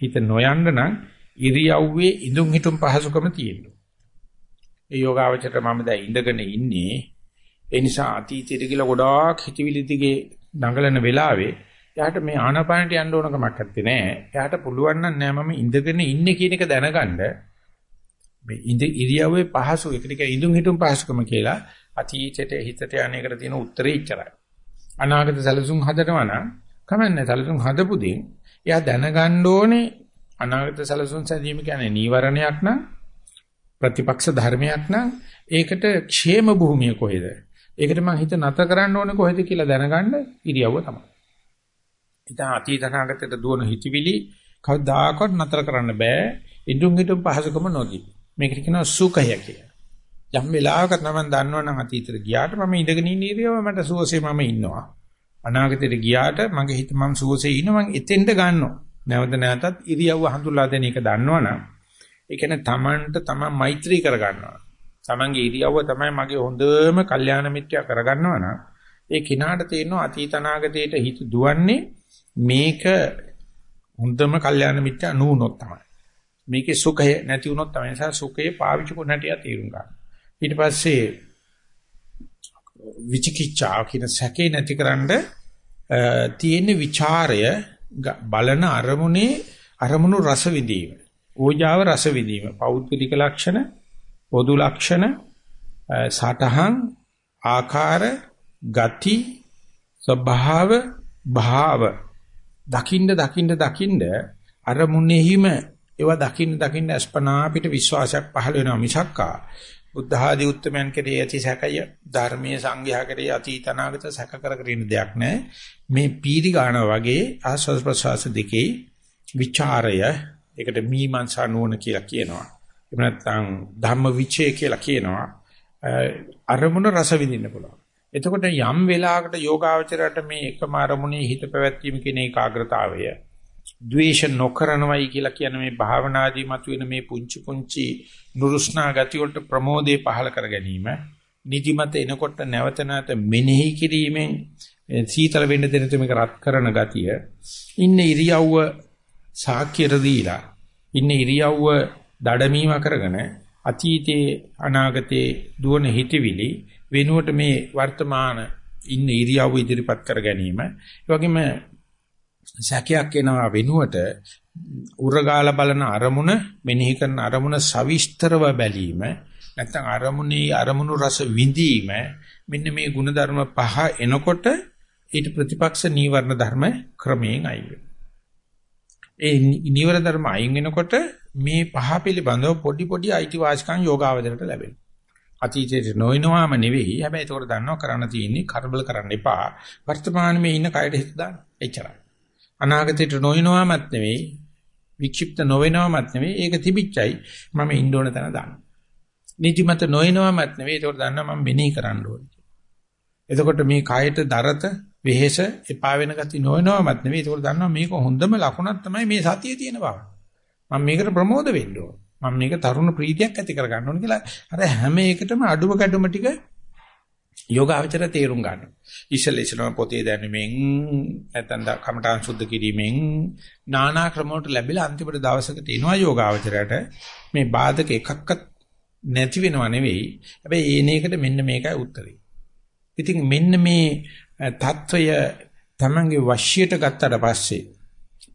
හිත නොයන්න නම් ඉරියව්වේ ඉදුම් හිටුම් පහසුකම තියෙනවා. ඒ යෝගාවචරයට මම දැන් ඉඳගෙන ඉන්නේ ඒ නිසා අතීතයට කියලා ගොඩාක් හිතවිලි දිගේ දඟලන වෙලාවේ එයාට මේ ආනාපානට යන්න ඕන කමක් නැත්තේ නෑ. එයාට පුළුවන් නම් නෑ මම ඉඳගෙන ඉන්නේ කියන එක දැනගන්න මේ ඉඳ ඉරියව්වේ පහසු ඒකට කියන ඉදුම් හිටුම් පහසුකම කියලා අතීතයට හිතට යන්නේකට තියෙන උත්තරේ ඉච්චරයි. අනාගත සැලසුම් හදනවා නම් කමන්නේ සැලසුම් හදපු දෙයින් එයා දැනගන්න ඕනේ අනාගත සැලසුම් සැදීම කියන්නේ නීවරණයක් නම් ප්‍රතිපක්ෂ ධර්මයක් නම් ඒකට ക്ഷേම භූමිය කොහෙද? ඒකට මං හිත නැත කරන්න ඕනේ කොහෙද කියලා දැනගන්න ඉරියව්ව තමයි. ඉතින් අතීත අනාගතයට දුවන හිතවිලි කවදාකවත් නතර කරන්න බෑ. ඉදුම් හිටුම් පහසුකම නොදී. මේකට කියනවා සුඛය කියලා. යම් වෙලාවක තමයි දන්නවනම් අතීතෙට ගියාට මම ඉඳගෙන ඉන්න ඉරියව්ව මට සුවසේ මම ඉන්නවා. අනාගතෙට ගියාට මගේ හිත මම සුවසේ ඉන්න මං එතෙන්ට ගන්නවා. නැවත නැවතත් ඉරියව්ව හඳුල්ලා දෙන එක දන්නවනම් ඒ කියන්නේ Tamanට Taman මෛත්‍රී කරගන්නවා. Tamanගේ ඉරියව්ව තමයි මගේ හොඳම කල්යාණ මිත්‍යා කරගන්නවා නම් ඒ කිනාට තියෙනවා අතීත අනාගතයට හිත දුවන්නේ මේක හොඳම කල්යාණ මිත්‍යා නුනොත් තමයි. මේකේ සුඛය නැති වුණොත් තමයි නිසා සුඛේ පාවිච්චි කරන හැටි තේරුම් ගන්න. ඊට පස්සේ විචිකිච්ඡා කියන සැකේ නැතිකරන්න තියෙන ਵਿਚාරය බලන අරමුණේ අරමුණු රස විඳීම. ඕජාව රස විඳීම. පෞද්ගලික ලක්ෂණ, පොදු ලක්ෂණ, සටහන්, ආකාර, ගති, ස්වභාව, භාව. දකින්න දකින්න දකින්න අරමුණෙහිම ඒවා දකින්න දකින්න අස්පනා පිට විශ්වාසයක් පහළ වෙනවා මිසක්කා. බුද්ධ ආදී උත්තමයන් කෙරෙහි ඇති සැකය ධර්මීය සංඝයා කෙරෙහි අතීත අනාගත සැක කර කර ඉන්න දෙයක් නැහැ මේ පීරි ගාන වගේ ආස්වාද ප්‍රසවාස දෙකේ ਵਿਚාරය ඒකට මීමන්සා නුවණ කියලා කියනවා. එහෙම නැත්නම් ධම්ම විචේ කියලා කියනවා. අරමුණ රස විඳින්න පුළුවන්. එතකොට යම් වෙලාවකට යෝගාවචරයට මේ එකම අරමුණේ හිත පැවැත්වීම කියන ඒකාග්‍රතාවය ද්වේෂ නොකරනවයි කියලා කියන මේ භාවනාදී මතුවෙන මේ පුංචි පුංචි නුරුස්නා ගති වලට ප්‍රමෝදේ පහල කර ගැනීම නිදිමත එනකොට නැවත නැවත මෙනෙහි කිරීමෙන් සීතල වෙන්න දෙන තුමක රත් කරන ගතිය ඉන්න ඉරියව්ව සාක්‍යර දීලා ඉන්න ඉරියව්ව දඩමීම කරගෙන අතීතේ අනාගතේ දුවන හිතවිලි වෙනුවට මේ වර්තමාන ඉන්න ඉරියව්ව ඉදිරිපත් කර ගැනීම ඒ වගේම සැකයක් එනවා වෙනුවට උරගාල බලන අරමුණ මෙනෙහි කරන අරමුණ සවිස්තරව බැලීම නැත්නම් අරමුණේ අරමුණු රස විඳීම මෙන්න මේ ಗುಣධර්ම පහ එනකොට ඊට ප්‍රතිපක්ෂ නීවරණ ධර්ම ක්‍රමයෙන් අයින් ඒ නීවර ධර්ම අයින් වෙනකොට මේ පහ පිළිබඳව පොඩි පොඩි අයිතිවාසිකම් යෝගාවදරට ලැබෙනවා. අතීතයේ නොයනවාම නෙවෙයි. හැබැයි ඒකට දන්නවා කරන්න තියෙන්නේ කරබල කරන්න එපා. වර්තමානයේ මේ ඉන්න කයයට හිත දාන්න. එච්චරයි. අනාගතයට නොයනවාමත් නෙවෙයි. වික්ෂිප්ත නොවෙනවමත් නෙවෙයි. ඒක තිබිච්චයි මම ඉන්න ඕන තැන දාන්න. නිදිමත නොයනවමත් නෙවෙයි. ඒකට දන්නවා මම මෙනෙහි කරන්න ඕනේ. එතකොට මේ කයට දරත වෙහෙස එපා වෙන ගති නොවනවමත් නෙවෙයි. ඒකට දන්නවා මේක හොඳම ලකුණක් තමයි මේ සතියේ තියෙන බව. මම මේකට ප්‍රමෝද වෙන්න ඕන. මම මේක තරුණ ප්‍රීතියක් ඇති කර ගන්න ඕන කියලා අර හැම එකටම අඩුව ගැඩුම ටික යෝගාවචර තේරුම් ගන්න. ඉස්සෙල්ලා ඉස්සෙල්ලා පොතේ දැනුමින් නැත්නම් කමඨාන් සුද්ධ කිරීමෙන් নানা ක්‍රමවලට ලැබිලා අන්තිමට දවසකට එනවා යෝගාවචරයට මේ බාධක එකක්වත් නැති වෙනව නෙවෙයි. හැබැයි ඒන එකට මෙන්න මේකයි උත්තරේ. ඉතින් මෙන්න මේ తত্ত্বය Tamange වශ්‍යයට ගත්තට පස්සේ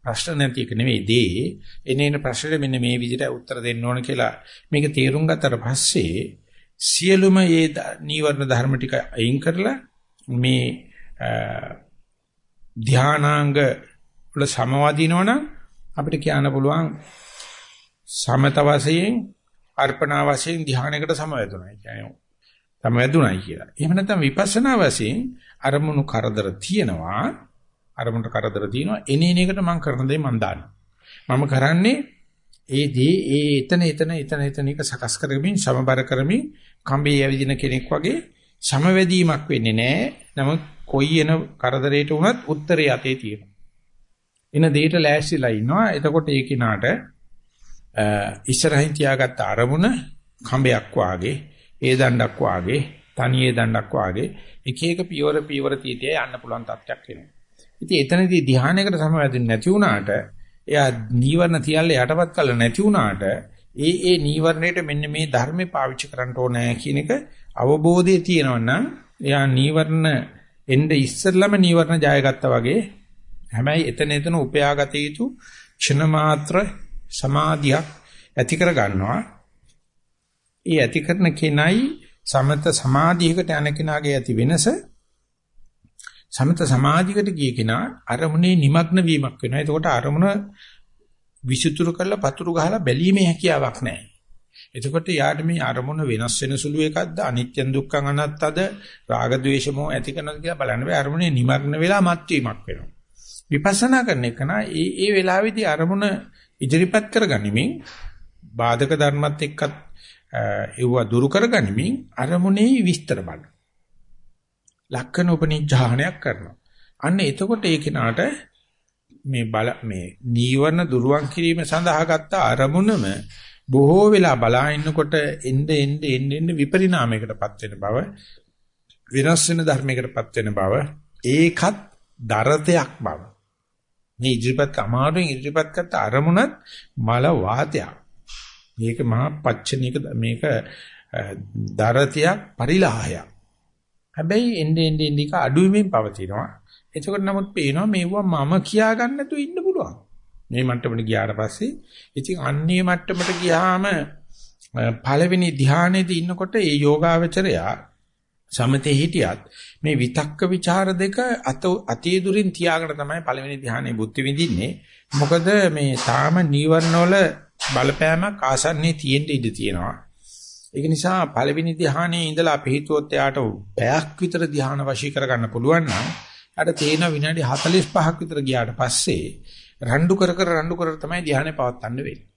ප්‍රශ්න නැති එක නෙවෙයි දේ. එනේන ප්‍රශ්නෙට මෙන්න මේ විදිහට උත්තර දෙන්න ඕන කියලා මේක තේරුම් ගත්තට පස්සේ සියලුම මේ නීවරණ ධර්ම ටික අයින් කරලා මේ ධානාංග වල සමවදිනවනම් අපිට කියන්න පුළුවන් සමත වශයෙන් අර්පණා වශයෙන් ධානයකට සමවැදුණයි කියන්නේ සමවැදුණයි කියලා. එහෙම නැත්නම් විපස්සනා වශයෙන් අරමුණු කරදර තියෙනවා. අරමුණට කරදර තියෙනවා එනේන එකට මම කරන දේ මම දානවා. මම කරන්නේ ඒ දේ ඒ එතන එතන එතන එතන එක සකස් කරමින් සමබර කරමින් කම්බේ යවිදින කෙනෙක් වගේ සමවැදීමක් වෙන්නේ නැහැ. නමුත් කොයි එන කරදරයට වුණත් උත්තරේ අතේ තියෙනවා. එන දෙයට ලෑස්තිලා ඉන්නවා. එතකොට ඒ කිනාට ඉස්සරහින් තියාගත්ත අරමුණ කම්බයක් වාගේ, ඒ දණ්ඩක් වාගේ, තනියේ දණ්ඩක් වාගේ එක එක පියවර පියවර තීතිය යන්න පුළුවන් තත්ත්වයක් වෙනවා. ඉතින් එතනදී ධානයකට සමවැදෙන්නේ නැති වුණාට එයා නීවරණ තියල්ල යටපත් කළ නැති වුණාට ඒ ඒ නීවරණයට මෙන්න මේ ධර්මේ පාවිච්චි කරන්න ඕනේ කියන එක අවබෝධය තියෙනවා නම් එයා නීවරණ එnde ඉස්සෙල්ලම නීවරණ ජයගත්තා වගේ හැබැයි එතන එතන උපයාගත යුතු ක්ෂණ මාත්‍ර සමාධියක් ඇති කර ගන්නවා. ඒ ඇති කරන කෙනයි සමත සමාධියකට යන කෙනාගේ ඇති වෙනස සමත සමාධිකට ගිය කෙනා අරමුණේ নিমগ্ন වීමක් වෙනවා. එතකොට අරමුණ විසුතුරු කරලා පතුරු ගහලා බැලීමේ හැකියාවක් නැහැ. එතකොට යාට මේ අරමුණ වෙනස් වෙන සුළු එකක්ද අනිත්‍ය දුක්ඛ අනාත්තද රාග ద్వේෂ මොහ ඇති කරනද කියලා බලන්න බෑ අරමුණේ নিমগ্ন වෙලා මත් වීමක් වෙනවා. විපස්සනා කරන එක නා ඒ ඒ වෙලාවේදී අරමුණ ඉදිරිපත් කරගනිමින් බාධක ධර්මත් එක්කත් ඒව දුරු කරගනිමින් අරමුණේ විස්තර බලන්න. ලක්කන උපනිජ්ජාහනයක් කරනවා. අන්න එතකොට ඒ කෙනාට මේ බල මේ නීවරණ දුරුවන් කිරීම සඳහා ගත්ත අරමුණම බොහෝ වෙලා බලා ඉන්නකොට එnde එnde එnde එnde විපරිණාමයකටපත් වෙන බව විනාශ වෙන ධර්මයකටපත් වෙන බව ඒකත් දරතයක් බව. මේ ඉදිරිපත් අමාරුවෙන් ඉදිරිපත් කරත අරමුණත් මල වාතයක්. මේක මහා පච්චනික මේක දරතයක් පරිලාහයක්. හැබැයි එnde එnde එnde එක අඩුවීමෙන් පවතිනවා. එතකොට නමුත් පේනවා මේවා මම කියා ගන්න නැතුව ඉන්න පුළුවන්. මේ මට්ටමට ගියාට පස්සේ ඉතින් අන්නේ මට්ටමට ගියාම පළවෙනි ධානයේදී ඉන්නකොට ඒ යෝගාවචරයා සමතේ හිටියත් මේ විතක්ක ਵਿਚාර දෙක අත අතී දුරින් තියාගෙන තමයි පළවෙනි ධානයේ බුද්ධ විඳින්නේ. මොකද මේ තාම නීවරණ වල බලපෑමක් ආසන්නයේ තියෙන්න ඉඩ තියෙනවා. ඒක නිසා පළවෙනි ධානයේ ඉඳලා අපි හිතුවොත් එයාට පැයක් විතර ධාන වශී කරගන්න පුළුවන් නම් අර තේන විනාඩි 45ක් විතර ගියාට පස්සේ රණ්ඩු කර කර රණ්ඩු කර තමයි ධානය පවත්වන්න වෙන්නේ.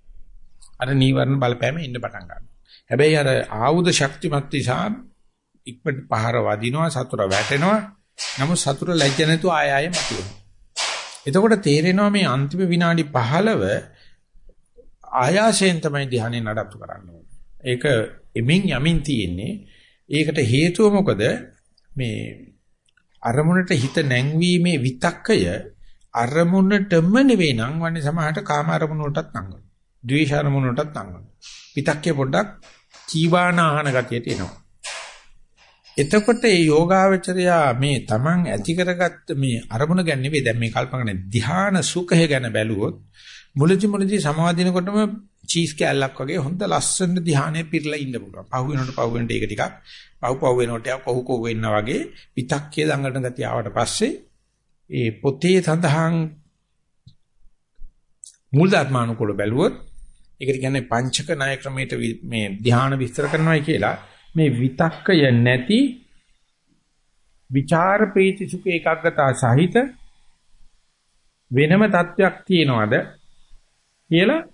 අර නීවරණ බලපෑම ඉන්න පටන් ගන්නවා. හැබැයි අර ආයුධ ශක්තිමත් නිසා ඉක්මනට පහර වදිනවා සතුර වැටෙනවා. නමුත් සතුර ලැජ්ජ නැතුව ආය ආය මතුවෙනවා. එතකොට තේරෙනවා මේ අන්තිම විනාඩි 15 ආයාසයෙන් තමයි ධානය නඩත්තු කරන්න ඕනේ. ඒක එමින් යමින් තියෙන්නේ. ඒකට හේතුව මොකද? මේ අරමුණට හිත නැංවීමේ විතක්කය අරමුණටම නෙවෙයි නම් වන්නේ සමහරට කාම අරමුණ වලටත් නංගන. ද්වේෂ අරමුණ වලටත් නංගන. පිටක්කේ පොඩ්ඩක් කීවානාහන ගතියට එනවා. එතකොට මේ යෝගාවචරයා මේ Taman ඇති කරගත්ත මේ අරමුණ ගැන නෙවෙයි දැන් මේ කල්පනා ධ්‍යාන සුඛය ගැන බැලුවොත් මුලදි මුලදි සමාධිනකොටම චීස් කැල්ලක් වගේ හොඳ ලස්සන ධ්‍යානයේ පිරලා ඉන්න පුළුවන්. පහු වෙනකොට පහු වෙනට ඒක ටිකක් පහු පහු වෙනකොට කොහො කොහො වෙන්න වගේ විතක්කේ දඟලන ගතිය ආවට පස්සේ ඒ පොතේ සඳහන් මූල ධර්මානුකූල බැලුවොත් ඒකට කියන්නේ පංචක ණය ක්‍රමයට මේ ධ්‍යාන විස්තර කරනවායි කියලා මේ විතක්කය නැති විචාර ප්‍රීති සුඛ ඒකාග්‍රතාව සහිත වෙනම තත්වයක් තියනවාද කියලා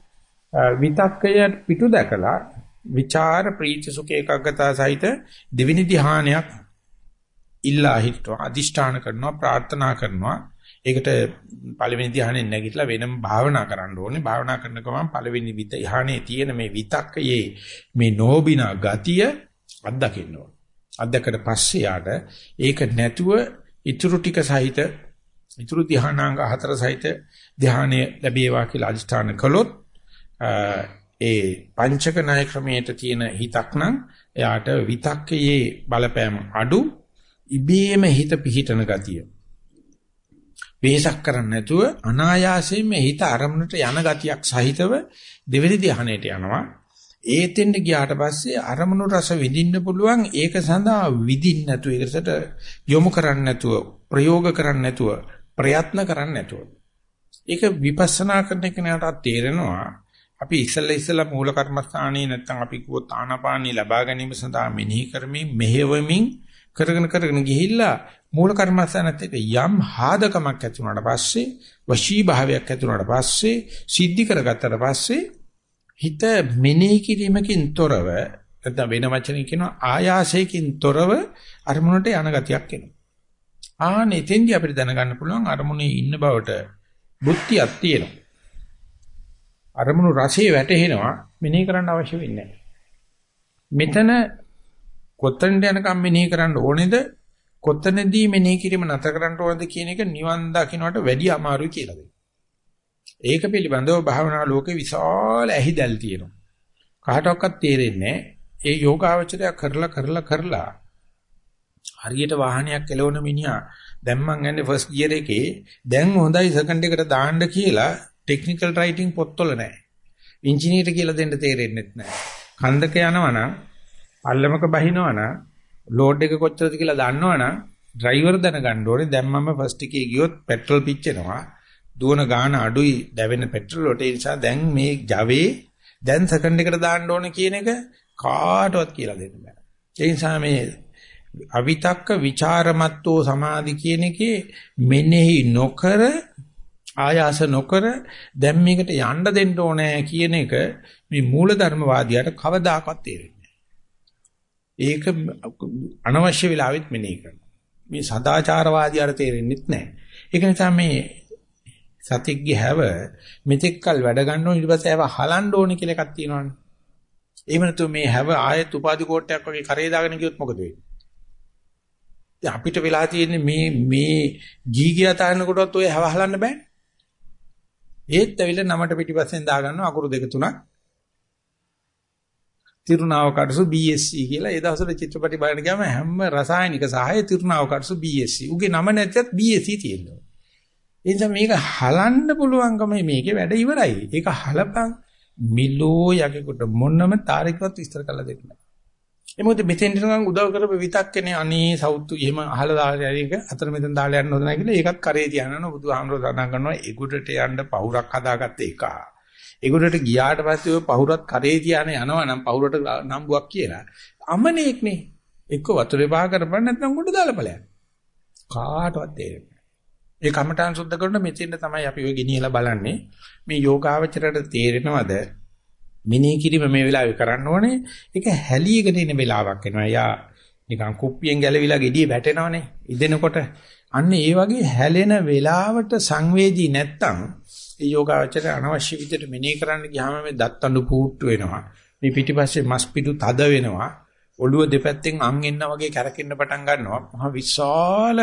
විතක්කය පිටු දැකලා විචාර ප්‍රීති සුඛ ඒකාග්‍රතාව සහිත දෙවිනි ධ්‍යානයක් ඉල්ලා හිටනවා අදිෂ්ඨාන කරනවා ප්‍රාර්ථනා කරනවා. ඒකට පළවෙනි ධ්‍යානෙ නැගිටලා වෙනම භාවනා කරන්න ඕනේ. භාවනා කරන ගමන් පළවෙනි විත ධ්‍යානයේ තියෙන මේ විතක්කයේ මේ නෝබිනා ගතිය අත්දකින්න ඕනේ. අත්දකට පස්සේ යාට ඒක නැතුව ඊතුරු ටික සහිත ඊතුරු ධ්‍යානාංග හතර සහිත ධ්‍යානය ලැබේවා කියලා අදිෂ්ඨාන කළොත් ඒ පංචක ණය ක්‍රමයට තියෙන හිතක් නම් එයාට විතක්කයේ බලපෑම අඩු ඉබේම හිත පිහිටන ගතිය. වෙහසක් කරන්නේ නැතුව අනායාසයෙන් මේ හිත අරමුණට යන ගතියක් සහිතව දෙවෙනි ධ්‍යානයට යනවා. ඒතෙන්ද ගියාට පස්සේ අරමුණු රස විඳින්න පුළුවන් ඒක සඳහා විඳින්න නැතුව ඒකට යොමු කරන්නේ නැතුව ප්‍රයෝග කරන්නේ නැතුව ප්‍රයත්න කරන්නේ නැතුව ඒක විපස්සනා කරන කෙනාට තේරෙනවා අපි ඉස්සෙල්ලා ඉස්සෙල්ලා මූල කර්මස්ථානයේ නැත්තම් අපි කිව්වොත් ආනාපානි ලබා ගැනීම සඳහා මෙනෙහි කරමින් මෙහෙවමින් කරගෙන කරගෙන ගිහිල්ලා මූල කර්මස්ථානත් එක්ක යම් හාදකමක් ඇති වුණාට පස්සේ වශී භාවයක් ඇති වුණාට පස්සේ සිද්ධි කරගත්තට පස්සේ හිත මෙනෙහි කිරීමකින් තොරව නැත්නම් වෙන වචනකින් කියනවා ආයාසයෙන් තොරව අරමුණට යන ගතියක් එනවා. ආන එතෙන්දී අපිට දැනගන්න පුළුවන් අරමුණේ ඉන්න බවට බුද්ධියක් තියෙනවා. අරමුණු රසයේ වැටෙනවා මෙනෙහි කරන්න අවශ්‍ය වෙන්නේ මෙතන කොතනට යනකම් මෙනෙහි කරන්න ඕනේද කොතනදී මෙනෙහි කිරීම නැතර කරන්න ඕනද කියන එක නිවන් දකින්නට වැඩි අමාරුයි කියලා දෙනවා. ඒක පිළිබඳව භාවනා ලෝකේ විශාල ඇහිදල් තියෙනවා. කාටවත් තේරෙන්නේ ඒ යෝගාවචරය කරලා කරලා කරලා හරියට වාහනයක් එලවන මිනිහා දැන් මං යන්නේ ෆස්ට් ගියර් එකේ දැන් හොඳයි සෙකන්ඩ් එකට දාන්න කියලා ටෙක්නිකල් රයිටින් පොත්වල නැහැ. ඉංජිනේර කියලා දෙන්න තේරෙන්නේ නැහැ. කන්දක යනවනම් පල්ලමක බහිනවනම් ලෝඩ් එක කොච්චරද කියලා දන්නවනම් ඩ්‍රයිවර් දැනගන්න ඕනේ දැන් මම ෆස්ට් එකේ ගියොත් පෙට්‍රල් පිච්චෙනවා. දුවන ගාන අඩුයි දැවෙන පෙට්‍රල් වලට ඒ නිසා දැන් මේ Java දැන් සෙකන්ඩ් එකට දාන්න ඕනේ කියන එක කාටවත් කියලා දෙන්න බෑ. ඒ නිසා මේ අවිතක්ක ਵਿਚාරමත්ෝ සමාධි කියන එකේ මෙනෙහි නොකර ආයාස නොකර දැන් මේකට යන්න දෙන්න ඕනේ කියන එක මේ මූලධර්මවාදියාට කවදාකවත් තේරෙන්නේ ඒක අනවශ්‍ය වෙලාවෙත් මෙනෙහි කරනවා. මේ සදාචාරවාදියාට තේරෙන්නේ නැහැ. ඒක නිසා මේ සතිග්ගේ හැව මෙතෙක්කල් වැඩ ගන්න ඕන ඊට පස්සේ හැව හලන්න ඕනේ කියලා එකක් තියෙනවනේ. එහෙම නැතු මේ හැව ආයෙත් උපාධි කෝට්ටයක් වගේ කරේ දාගෙන ගියොත් මොකද වෙන්නේ? දැන් අපිට වෙලා තියෙන්නේ මේ මේ ගීගියා තාරන කොටවත් ඔය හැව හලන්න බෑනේ. ඒත් ඇවිල්ලා නමට පිටිපස්සෙන් දාගන්නවා අකුරු දෙක තුනක්. තිරුණාව කටසු BSc කියලා ඒ දවස්වල චිත්‍රපටි බලන්න ගියාම හැම රසායනික සහාය තිරුණාව කටසු BSc. උගේ නම නැත්නම් BSc තියෙනවා. ඒ නිසා මේක හලන්න පුළුවන්කම මේකේ වැඩ ඉවරයි. ඒක හලපන් මිලෝ යකෙකුට මොනම තාරිකවත් විස්තර කරලා දෙන්න බෑ. ඒ මොකද මෙතෙන් නිකන් උදව් කරපෙ විතක්කනේ අනේ සවුත්තු එහෙම අහලා දාලා යන එක අතර මෙතෙන් දාලා යන්න හොඳ නැහැ කියලා ඒකත් කරේ තියානන බුදුහාමරෝ සඳහන් කරනවා ඒගොඩට යන්න පහුරක් හදාගත්ත එක. ඒගොඩට ගියාට පස්සේ ඔය පහුරත් කරේ තියාන යනවා නම් පහුරට නම්බුවක් කියලා. අමනේක් නේ. එක්ක වතුරේ පහ කරපන් නැත්නම් උඩ දාලා ඵලයන්. කාටවත් තේරෙන්නේ ඒ කමඨාන් සුද්ධ කරන මෙතෙන්ද තමයි අපි ඔය ගෙනියලා බලන්නේ මේ යෝගාවචරයට තේරෙනවද මිනී කිරීම මේ වෙලාවේ කරන්න ඕනේ. ඒක හැලියකට ඉන වෙලාවක් එනවා. යා නිකන් කුප්පියෙන් ගැලවිලා gediye වැටෙනවනේ. ඉදෙනකොට. අන්න ඒ වගේ හැලෙන වෙලාවට සංවේදී නැත්තම් ඒ යෝගාවචරය අනවශ්‍ය විදිහට මෙනෙහි කරන්න ගියාම මේ දත්තඬු පුට්ටු වෙනවා. මේ පිටිපස්සේ මස් පිටු තද වෙනවා. ඔළුව දෙපැත්තෙන් අං එන්න වගේ කැරකෙන්න පටන් ගන්නවා. මහ විශාල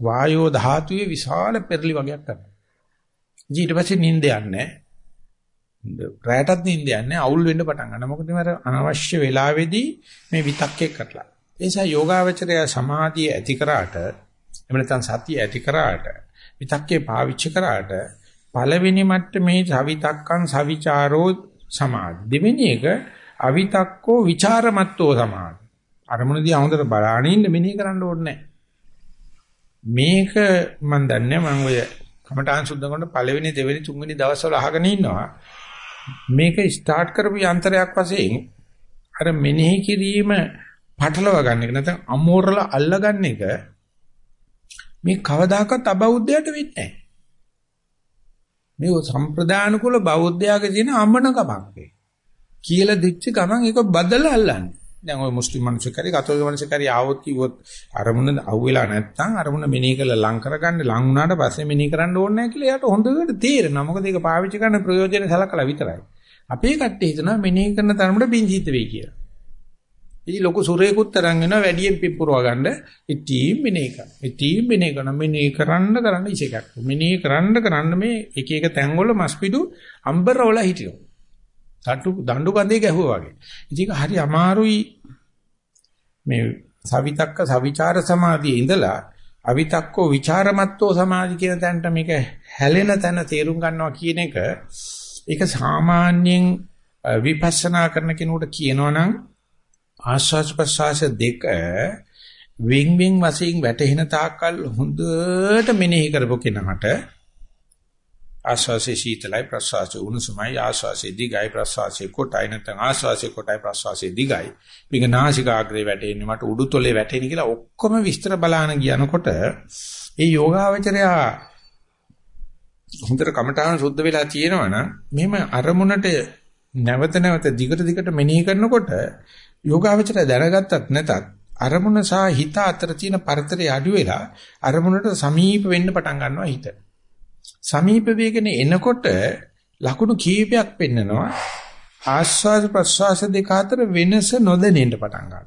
වායෝ ධාතුවේ විශාල පෙරලි වගේක් කරනවා. ඊට පස්සේ නිින්ද යන්නේ. රැයටත් නිින්ද යන්නේ අවුල් වෙන්න පටන් ගන්නවා. මොකද මර අනවශ්‍ය වෙලාවේදී මේ විතක්කේ කරලා. ඒ නිසා යෝගාවචරය සමාධිය ඇති කරාට එහෙම නැත්නම් සතිය ඇති කරාට විතක්කේ පාවිච්චි කරාට පළවෙනි මට්ටමේ සවිතක්කං සවිචාරෝ සමාධි. දෙවෙනි එක අවිතක්කෝ ਵਿਚාරමත්තෝ සමාධි. අරමුණදී හොඳට බලාගෙන ඉන්න මෙනෙහි කරන්න ඕනේ නැහැ. මේක මම දන්නේ මම ඔය කමඨාන් සුද්ධ කරන පළවෙනි දෙවෙනි තුන්වෙනි දවස්වල අහගෙන ඉන්නවා මේක ස්ටාර්ට් කරපු යන්ත්‍රයක් වශයෙන් අර මෙනෙහි කිරීම පටලව ගන්න එක නැත්නම් අමෝරල අල්ල ගන්න එක මේ කවදාකවත් අබෞද්ධයට වෙන්නේ නැහැ. මේ සම්ප්‍රදාන කුල බෞද්ධයාගේ තියෙන අමනකමක්. කියලා දිච්ච ගමන් ඒක බදලා අල්ලන්නේ. දැන් ওই මුස්ලිම් මිනිස්සු කරේ කතෝලික මිනිස්සු කරේ ආවොත් කිව්වොත් අරමුණ අහුවෙලා නැත්නම් අරමුණ මෙනෙහි කරලා ලං කරගන්න ලං වුණාට පස්සේ මෙනෙහි කරන්න ඕනේ නැහැ කියලා එයාට හොඳට තේරෙනවා. මොකද ඒක පාවිච්චි කරන ප්‍රයෝජන සලකලා විතරයි. අපේ කට්ටිය හිතනවා මෙනෙහි කරන තරමට බින්ජීත වෙයි කියලා. ඉතින් ලොකු සුරේකුත් තරම් වෙනවා වැඩියෙන් පිප්පුරව ගන්න ඉතීම් මෙනෙහි කරන. ඉතීම් මෙනෙහි කරන මෙනෙහි කරන්න කරන්න ඉසේකක්. මෙනෙහි කරන්න කරන්න මේ එක එක තැන්වල මස්පිඩු අම්බරවල හිටිනවා. තට්ටු දඬු කඳේ ගැහුවා වගේ. ඉතින් හරි අමාරුයි මේ සවිතක්ක සවිචාර සමාධියේ ඉඳලා අවිතක්කෝ ਵਿਚාරමත්තෝ සමාධි කියන තැනට මේක හැලෙන තැන තේරුම් ගන්නවා කියන එක ඒක සාමාන්‍යයෙන් විපස්සනා කරන කෙනෙකුට කියනවනම් ආස්වාද ප්‍රසආස දෙක වින් වින් වශයෙන් වැටෙන තාක්කල් හොඳට මෙනෙහි කරපු කෙනාට ආස්වාසේ සීතලයි ප්‍රසආසේ උණුසුමයි ආස්වාසේ දිගයි ප්‍රසආසේ කොටයි නැත්නම් ආස්වාසේ කොටයි ප්‍රසආසේ දිගයි මේක නාසිකාග්‍රේ වැටෙන්නේ මට උඩුතොලේ වැටෙන්නේ කියලා ඔක්කොම විස්තර බලාන කියනකොට ඒ යෝගාවචරය හොඳට කමඨාන සුද්ධ වෙලා තියෙනවනම් මෙහෙම අරමුණට නැවත නැවත දිගට දිගට මෙනෙහි කරනකොට යෝගාවචරය දැනගත්තත් නැතත් අරමුණ සහ හිත අතර තියෙන පරතරය අඩු වෙලා අරමුණට සමීප වෙන්න පටන් ගන්නවා හිත. සමීප වේගන එනකොට ලකුණු කීපයක් පෙන්නනවා ආස්වාද ප්‍රස්වාස දෙක අතර වෙනස නොදැනෙන්න පටන් ගන්නවා.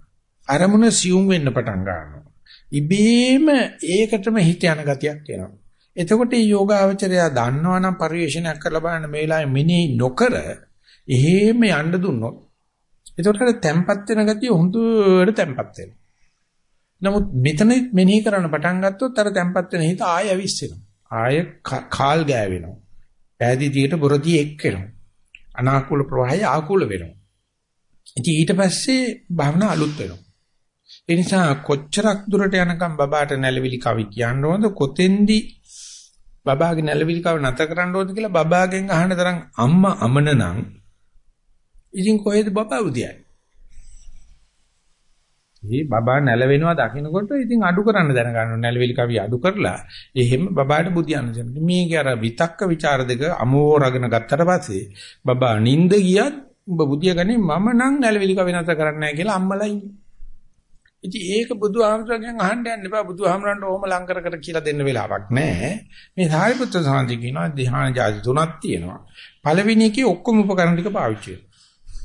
අරමුණ සියුම් වෙන්න පටන් ගන්නවා. ඉබේම ඒකටම හිත යන ගතියක් එනවා. එතකොට මේ යෝගාවචරය දන්නවනම් පරිශීලනයක් කරලා බලන්න මේ වෙලාවේ මෙනෙහි නොකර එහෙම යන්න දුන්නොත් එතකොට අර තැම්පත් වෙන ගතිය හොඳට තැම්පත් වෙනවා. නමුත් මෙතන මෙනෙහි කරන්න පටන් ගත්තොත් අර තැම්පත් වෙන හිත ආය ඇවිස්සෙනවා. ආය කාල් ගෑවෙනවා. පෑදී දිගට බොරදී එක් වෙනවා. අනාකූල ප්‍රවාහය ආකූල වෙනවා. ඉතින් ඊට පස්සේ භාවනා අලුත් වෙනවා. ඒ නිසා කොච්චරක් දුරට යනකම් බබාට නැලවිලි කවි කියන්න ඕනද කොතෙන්දි බබාගේ නැලවිලි කව නැත කරන්න ඕනද කියලා බබාගෙන් අහන තරම් අම්මා අමන නම් ඉතින් කොහෙද බබා උදියන්නේ? ඒ බබා නැලවෙනවා දකින්නකොට ඉතින් අඩු කරන්න දැනගන්න නැලවිලි කවි අඩු කරලා එහෙම බබාට බුදියන්න දෙන්න. මේකේ අර විතක්ක ਵਿਚාර දෙක අමෝරගෙන ගත්තට පස්සේ බබා නිින්ද ගියත් උඹ බුදිය ගන්නේ මම නම් නැලවිලි කවි නැතර කරන්නේ නැහැ කියලා අම්මලා ඉන්නේ. ඉතින් ඒක බුදුහාමරගෙන් අහන්න යන්න එපා. බුදුහාමරන්ට ඕම ලංකර කර කියලා දෙන්න වෙලාවක් නැහැ. මේ සාරිපුත්‍ර සාන්ති කියනවා ධ්‍යාන જાති තුනක් තියෙනවා. පළවෙනි එකේ ඔක්කොම උපකරණ ටික පාවිච්චි කරනවා.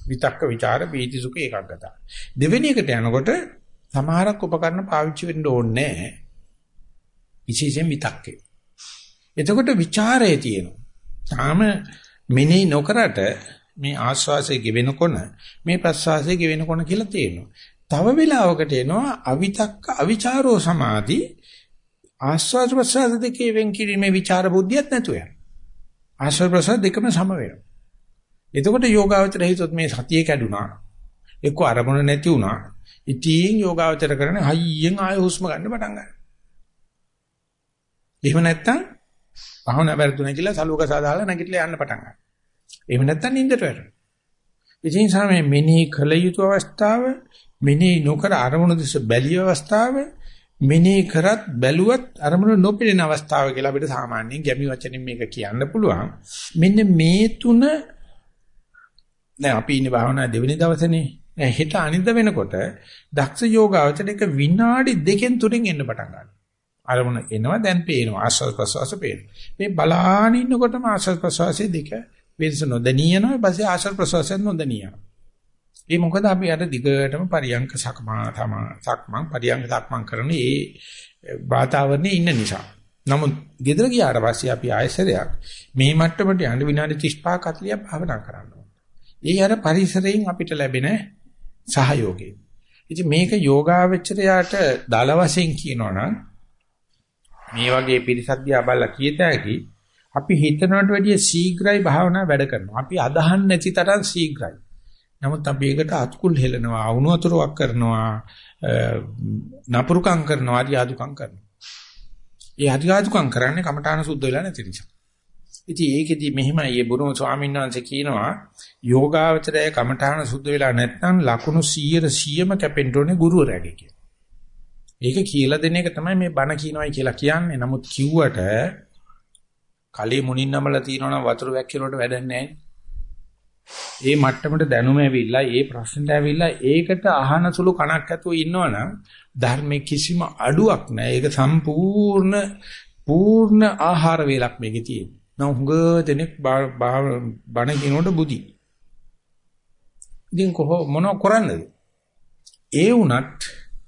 විතක්ක ਵਿਚාර බීති සුඛ ඒකග්ගතා. දෙවෙනි එකට යනකොට සමහරක් උපකරණ පාවිච්චි වෙන්න ඕනේ නැහැ. විශේෂයෙන් විතක්කේ. එතකොට ਵਿਚාරය තියෙනවා. තාම මෙනෙහි නොකරට මේ ආස්වාසය ගෙවෙනකොන මේ ප්‍රස්වාසය ගෙවෙනකොන කියලා තේරෙනවා. තව වෙලාවකට එනවා අවිතක්ක අවිචාරෝ සමාධි ආස්වාද ප්‍රසාද දෙකේ වෙන් කිරීමේ විචාර බුද්ධියක් නැතුව යනවා. ආස්වාද ප්‍රසාද දෙකම සම වෙනවා. එතකොට යෝගාවචර හිතොත් මේ සතිය කැඩුනා. එක්ක අරමුණ නැති වුණා. ඉතින් යෝගාවචර කරන්නේ හයියෙන් ආය හුස්ම ගන්න පටන් ගන්නවා. එහෙම නැත්තම් පහන වැරදුනා කියලා සලුවක සාදාලා නැගිටලා යන්න පටන් ගන්නවා. එහෙම නැත්තම් නිින්දට වැටෙනවා. ඉතින් සමේ මෙනෙහි කළ යුතු අවස්ථාව මෙනෙහි නොකර අරමුණු දිස බැලිය අවස්ථාව මෙනෙහි කරත් බැලුවත් අරමුණු නොපෙනෙන අවස්ථාව කියලා අපිට සාමාන්‍යයෙන් ගැමි වචනින් මේක කියන්න පුළුවන්. මෙන්න මේ තුන දැන් අපි ඉන්නේ භාවනා දෙවෙනි දවසේනේ. දැන් හෙට අනිද්ද වෙනකොට දක්ෂ යෝගාවචර එක විනාඩි දෙකෙන් තුනෙන් එන්න පටන් ගන්නවා. අරමුණ එනවා දැන් පේනවා ආස්වාද ප්‍රසවාස පේනවා. මේ බලාන ඉන්නකොටම ආස්වාද ප්‍රසවාසයේ දෙක වෙනස නොදැනී යනවා. ඊපස්සේ ආස්වාද ප්‍රසවාසය නොදැනී යනවා. ඒ මොකද අපි අර දිගටම පරියංක සක්මා තම සක්මන් පරියංක සක්මන් කරන ඒ වාතාවරණයේ ඉන්න නිසා. නමුත් ගෙදර ගියාට පස්සේ අපි ආයසරයක් මේ මට්ටමට යන්න විනාඩි 35 40ක් භාවනා කරන්න ඒ අර පරිසරයෙන් අපිට ලැබෙන සහයෝගය. ඉතින් මේක යෝගාවචරයට දල වශයෙන් කියනවනම් මේ වගේ පිරිසක්දියා බලලා කියත හැකි අපි හිතනවට වැඩිය ශීඝ්‍රයි භාවනා වැඩ කරනවා. අපි අදහන් නැති තරම් ශීඝ්‍රයි. නමුත් අපි ඒකට අත්කුල් හෙලනවා, වුණ වතුරක් කරනවා, නපුරුකම් කරනවා, ආදියාදුකම් කරනවා. ඒ ආදියාදුකම් කරන්නේ කමඨාන සුද්ධ වෙලා නැති නිසා. ඉතින් ඒකෙදි මෙහිමයි මේ බුරුම ස්වාමීන් වහන්සේ කියනවා යෝගාවචරය කමඨාන සුද්ධ වෙලා නැත්නම් ලකුණු 100 100ම කැපෙන්න ඕනේ ගුරුවරයාගේ කියලා. ඒක කියලා දෙන එක තමයි මේ බණ කියනවායි කියලා කියන්නේ. නමුත් කිව්වට කලේ මුණින් නමලා තියෙනවනම් වතුර වැක්කිරුවට වැඩක් නැහැ. ඒ මට්ටමට දැනුම ඇවිල්ලා ඒ ප්‍රශ්නට ඇවිල්ලා ඒකට අහන සුළු කණක් ඇතුව ඉන්නවනම් ධර්මයේ කිසිම අඩුවක් නැහැ. ඒක සම්පූර්ණ පූර්ණ ආහාර වේලක් මේකේ තියෙනවා. නම් හුඟ දෙනෙක් බණ කියනකොට බුදි. ඉතින් කොහොම මොන කරන්නද? ඒ වුණත්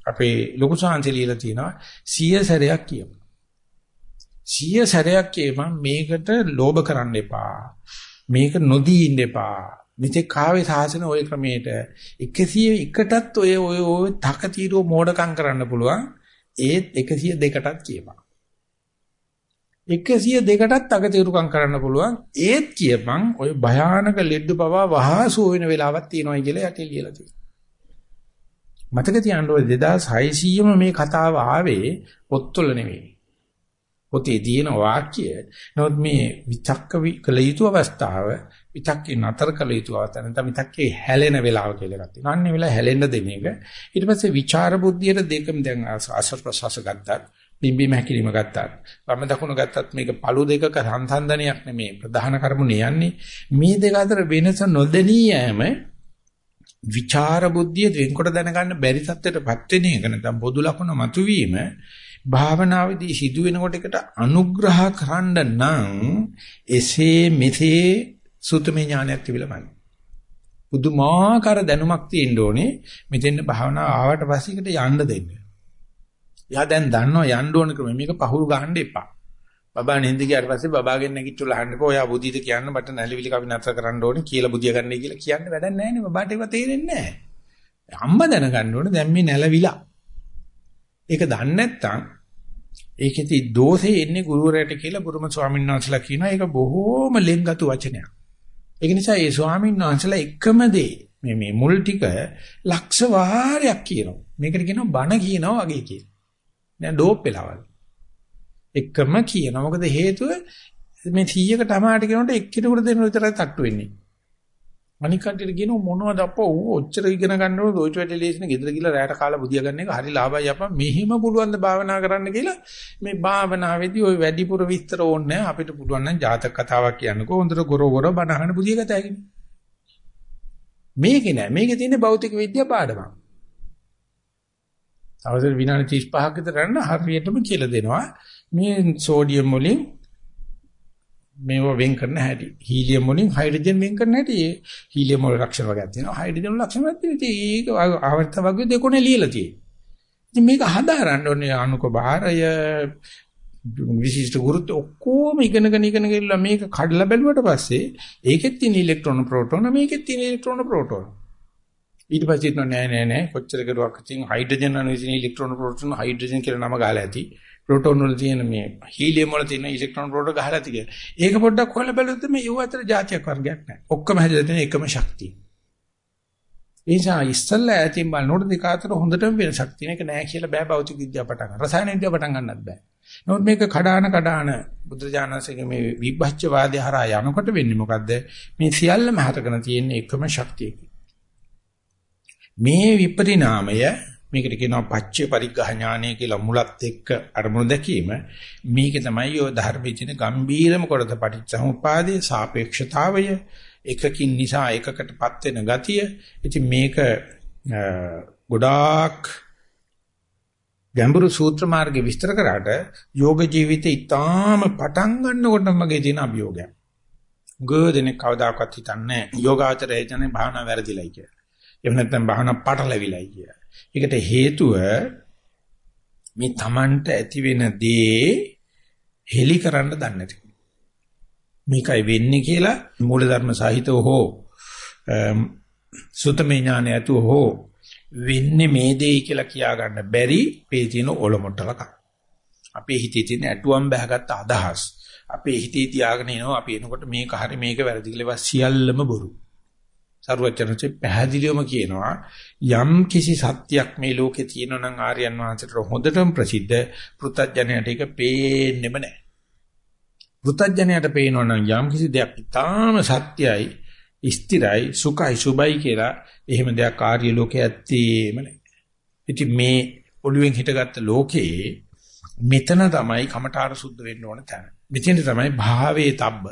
අපේ ලොකු සාංශය ලියලා තියෙනවා සිය සැරයක් කියමු. සිය සැරයක් කියම මේකට ලෝභ කරන්න එපා. මේක නොදී ඉන්න එපා. මෙතේ කාවේ සාසන ওই ක්‍රමයට 101ටත් ඔය ඔය ඔය තකතිරෝ මෝඩකම් කරන්න පුළුවන්. ඒත් 102කටත් කියපන්. 102කටත් අගතිරුකම් කරන්න පුළුවන්. ඒත් කියපන් ඔය භයානක ලෙඩ පවා වහසු වෙන වෙලාවක් තියෙනවායි කියලා යටි ලියලා තියෙනවා. මතක තියාගන්න ඔය 2600ම මේ කතාව ආවේ පොත්වල නෙවෙයි. පොතේ තියෙන වාක්‍ය. නමුත් මේ විචක්ක කළ යුතු අවස්ථාව විතක්කේ නතර කළ යුතු අවස්ථාව නැත්නම් විතක්කේ හැලෙන වෙලාව කියලා එකක් තියෙනවා. අන්නේ වෙලාව හැලෙන්න දෙන එක. ඊට පස්සේ විචාර බුද්ධියට දෙකම දැන් ආසස් ප්‍රසස් ගත්තා. බිම්බීම හැකිලිම ගත්තා. වම දකුණ ගත්තත් මේක පළු දෙකක සංසන්දනයක් නෙමේ. ප්‍රධාන කර්මුනේ යන්නේ. මේ දෙක අතර වෙනස නොදෙනී යෑම විචාර බුද්ධිය වෙන්කොට දැනගන්න බැරි තත්ත්වයටපත් වෙන එක නැත්නම් පොදු ලක්ෂණ මතුවීම භාවනාවේදී සිදු වෙනකොට එකට අනුග්‍රහ කරන්න නම් එසේ මෙසේ සුතමේ ඥානයක් තිබිලාමයි. පුදුමාකාර දැනුමක් තියෙන්න ඕනේ මෙතෙන් භාවනාව ආවට පස්සේ එකට යන්න දෙන්න. එයා දැන් දන්නවා යන්න ඕන ක්‍රම මේක පහුරු ගහන්න එපා. බබා නින්ද ගියාට පස්සේ බබාගෙන් නැගිටලා අහන්න එපා. ඔයා බුද්ධිද කියන්න මට නැලිවිලි කවි නතර කරන්න ඕනේ කියලා බුදිය ගන්නයි කියලා කියන්න වැඩක් නැහැ නේ. බබාට ඒව තේරෙන්නේ නැහැ. අම්මා දැනගන්න ඕනේ දැන් මේ නැලවිලා. ඒක දන්නේ නැත්නම් ඒකෙදි දෝෂේ එන්නේ ගුරුවරයාට කියලා බුරුම ස්වාමීන් වහන්සේලා කියනවා. ඒක බොහෝම ලෙන්ගතු වචනයක්. ඒක නිසා ඒ ස්වාමීන් වහන්සේලා එකම දේ මේ මේ මුල් ටික ලක්ෂ වාරයක් කියනවා. මේකට කියනවා බණ කියනවා වගේ කියන. දැන් ඩෝප් වෙලාවල්. එකම කියනවා. මොකද හේතුව මේ 100කට අමාට කියනකොට එක්කෙනෙකුට දෙන්න විතරයි තට්ටු වෙන්නේ. අනික් කන්ටිට කියන මොනවද අපෝ ඌ ඔච්චර ඉගෙන ගන්න ඕන දොයිච් වැඩ ලේසින ගෙදර ගිහලා රැයට කාලා බුදියා ගන්න එක හරි ලාභයි අපා මෙහිම පුළුවන් ද භාවනා කරන්න කියලා මේ භාවනාවේදී ওই වැඩිපුර විස්තර ඕනේ අපිට පුළුවන් නම් ජාතක කතාවක් කියන්නකෝ හොඳට ගොර ගොර බණ අහන බුදියා ගත හැකියි මේකේ නෑ මේකේ තියෙන භෞතික විද්‍යා පාඩමක් අවසර විනාඩි 35ක විතර යන හරියටම කියලා දෙනවා මේ සෝඩියම් වලින් මේව වෙන් කරන හැටි. හීලියම් වලින් හයිඩ්‍රජන් වෙන් කරන හැටි. හීලියම් වල ලක්ෂණ වර්ගයක් තියෙනවා. හයිඩ්‍රජන් වල ලක්ෂණ වර්ගයක් තියෙනවා. ඒක ආවර්ත වර්ගය දෙකොනේ ලියලා තියෙනවා. ඉතින් මේක හදාරන්න ඕනේ අනුක බාරය විශිෂ්ට ගුරුත්ව ඔක්කොම ඉගෙනගෙන ඉගෙන ගිහලා මේක කඩලා බැලුවට පස්සේ ඒකෙත් තියෙන ඉලෙක්ට්‍රෝන ප්‍රෝටෝන මේකෙත් තියෙන ඉලෙක්ට්‍රෝන ප්‍රෝටෝන ඊට පස්සේ නෑ නෑ නෑ කොච්චර කරුවක් ඉතින් හයිඩ්‍රජන් අණු ඉතින් ඉලෙක්ට්‍රෝන ප්‍රෝටෝන හයිඩ්‍රජන් කියලා නම ගාලා ඇති ප්‍රෝටෝන වල තියෙන මේ හීලියම් වල තියෙන ඉලෙක්ට්‍රෝන ප්‍රෝටෝන ගහලා තියෙන. ඒක පොඩ්ඩක් හොයලා බලද්දි මේ යෝ අතර જાතියක් වර්ගයක් නැහැ. ඔක්කොම හැදලා තියෙන එකම ශක්තිය. ඒ නිසා ඉස්සල්ලා ඇතින් බලනකොට දෙක අතර හොඳටම වෙනසක් තියෙන එක නෑ කියලා බෑ භෞතික විද්‍යාව පටන් ගන්න. රසායන විද්‍යාව පටන් ගන්නත් බෑ. නමුත් මේක කඩාන කඩාන බුද්ධජානසගේ මේ විභජ්‍යවාදය හරහා යනකොට වෙන්නේ මොකද්ද? මේ සියල්ලම හතගෙන තියෙන එකම ශක්තියකින්. මේ විපරිණාමය මේකට කියනවා පච්චේ පරිග්‍රහ ඥානය කියලා මුලත් එක්ක අරමුණු දැකීම මේක තමයි ඔය ධර්මයේ තියෙන ගම්බීරම කොටස පටිච්චසමුපාදයේ සාපේක්ෂතාවය එකකින් නිසා එකකටපත් වෙන ගතිය. ඉතින් මේක ගොඩාක් ගැඹුරු සූත්‍ර මාර්ගේ විස්තර කරාට යෝග ජීවිතේ ඊටාම පටන් ගන්නකොටම මගේ තියෙන අභියෝගයක්. ගොඩනෙක් කවදාකවත් හිතන්නේ යෝගාචරය හිතන්නේ භාවනා වැරදිලයි කියලා. එහෙම නැත්නම් භාවනා පටලවිලයි කියලා. ඒකට හේතුව මේ Tamanට ඇති වෙන දේ හෙලි කරන්න දන්නේ නැති. මේකයි වෙන්නේ කියලා මූලධර්ම සාහිතව හෝ සුතමේ ඥානය ඇතුව හෝ වෙන්නේ මේ දෙයි කියලා කියා ගන්න බැරි මේ තියෙන ඔලොමොට්ටලක. අපේ හිතේ තියෙන ඇටුවම් බහගත්ත අදහස් අපේ හිතේ තියාගෙන ඉනවා අපි එනකොට මේක හරි මේක වැරදි කියලා සියල්ලම බොරු. සරුවචනචේ පැහැදිලිවම කියනවා යම් කිසි සත්‍යයක් මේ ලෝකේ තියෙනවා නම් ආර්යයන් වහන්සේට හොඳටම ප්‍රසිද්ධ පෘථජ්ජනයට ඒක පේන්නෙම නැහැ. පෘථජ්ජනයට පේනවා නම් යම් කිසි දෙයක් ඊටාම සත්‍යයි, ස්ථිරයි, සුඛයි, සුබයි කියලා එහෙම දෙයක් ආර්ය ලෝකයේ ඇත්තේම නැහැ. ඉතින් මේ ඔළුවෙන් හිටගත්ත ලෝකේ මෙතන තමයි කමඨාර සුද්ධ වෙන්න ඕන තැන. මෙතන තමයි භාවයේ තබ්බ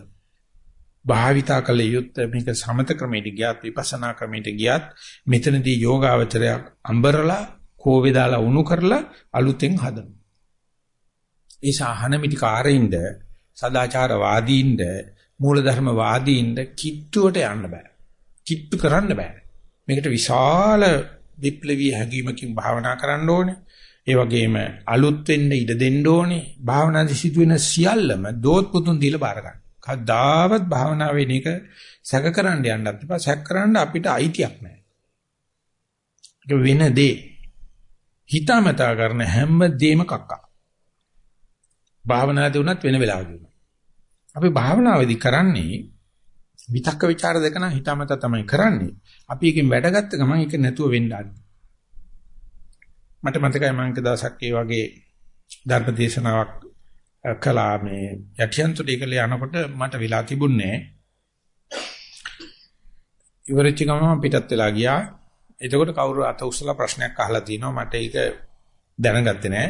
භාවිතා කළ යුත්තේ මේක සමත ක්‍රමයට ගියත් විපස්සනා ක්‍රමයට ගියත් මෙතනදී යෝගාවචරයක් අඹරලා කෝවේ දාලා උණු කරලා අලුතෙන් හදනවා. ඒ සාහන මිටිකාරින්ද සදාචාරවාදීන්ද මූලධර්මවාදීන්ද කිට්ටුවට යන්න බෑ. කිට්ටු කරන්න බෑ. මේකට විශාල විප්ලවීය හැඟීමකින් භාවනා කරන්න ඕනේ. ඒ වගේම අලුත් වෙන්න ඉඩ දෙන්න ඕනේ. භාවනාදී සිදුවෙන සියල්ලම දෝත් පුතුන් දීලා බාර ගන්න. කවදාවත් භාවනා වෙන එක සැකකරන්න යන්නත් එපා. සැකකරන්න අපිට අයිතියක් නැහැ. ඒක වෙන දේ. හිතාමතා කරන හැම දෙයක්ම කක්කා. භාවනාදී වුණත් වෙන වෙලාවදී වුණත්. අපි භාවනාවේදී කරන්නේ විතක්ක ਵਿਚාර දෙක නම් හිතාමතා තමයි කරන්නේ. අපි එකෙන් වැඩගත්ත ගමන් ඒක නැතුව වෙන්න මට මතකයි මම එක දවසක් ඒ වගේ ධර්ම දේශනාවක් කළා මේ යටියන්තුට ඒකල යනකොට මට වෙලා තිබුණේ ඉවරච්ච ගමන් පිටත් වෙලා ගියා. එතකොට කවුරු අත උස්සලා ප්‍රශ්නයක් අහලා තිනවා මට ඒක දැනගත්තේ නෑ.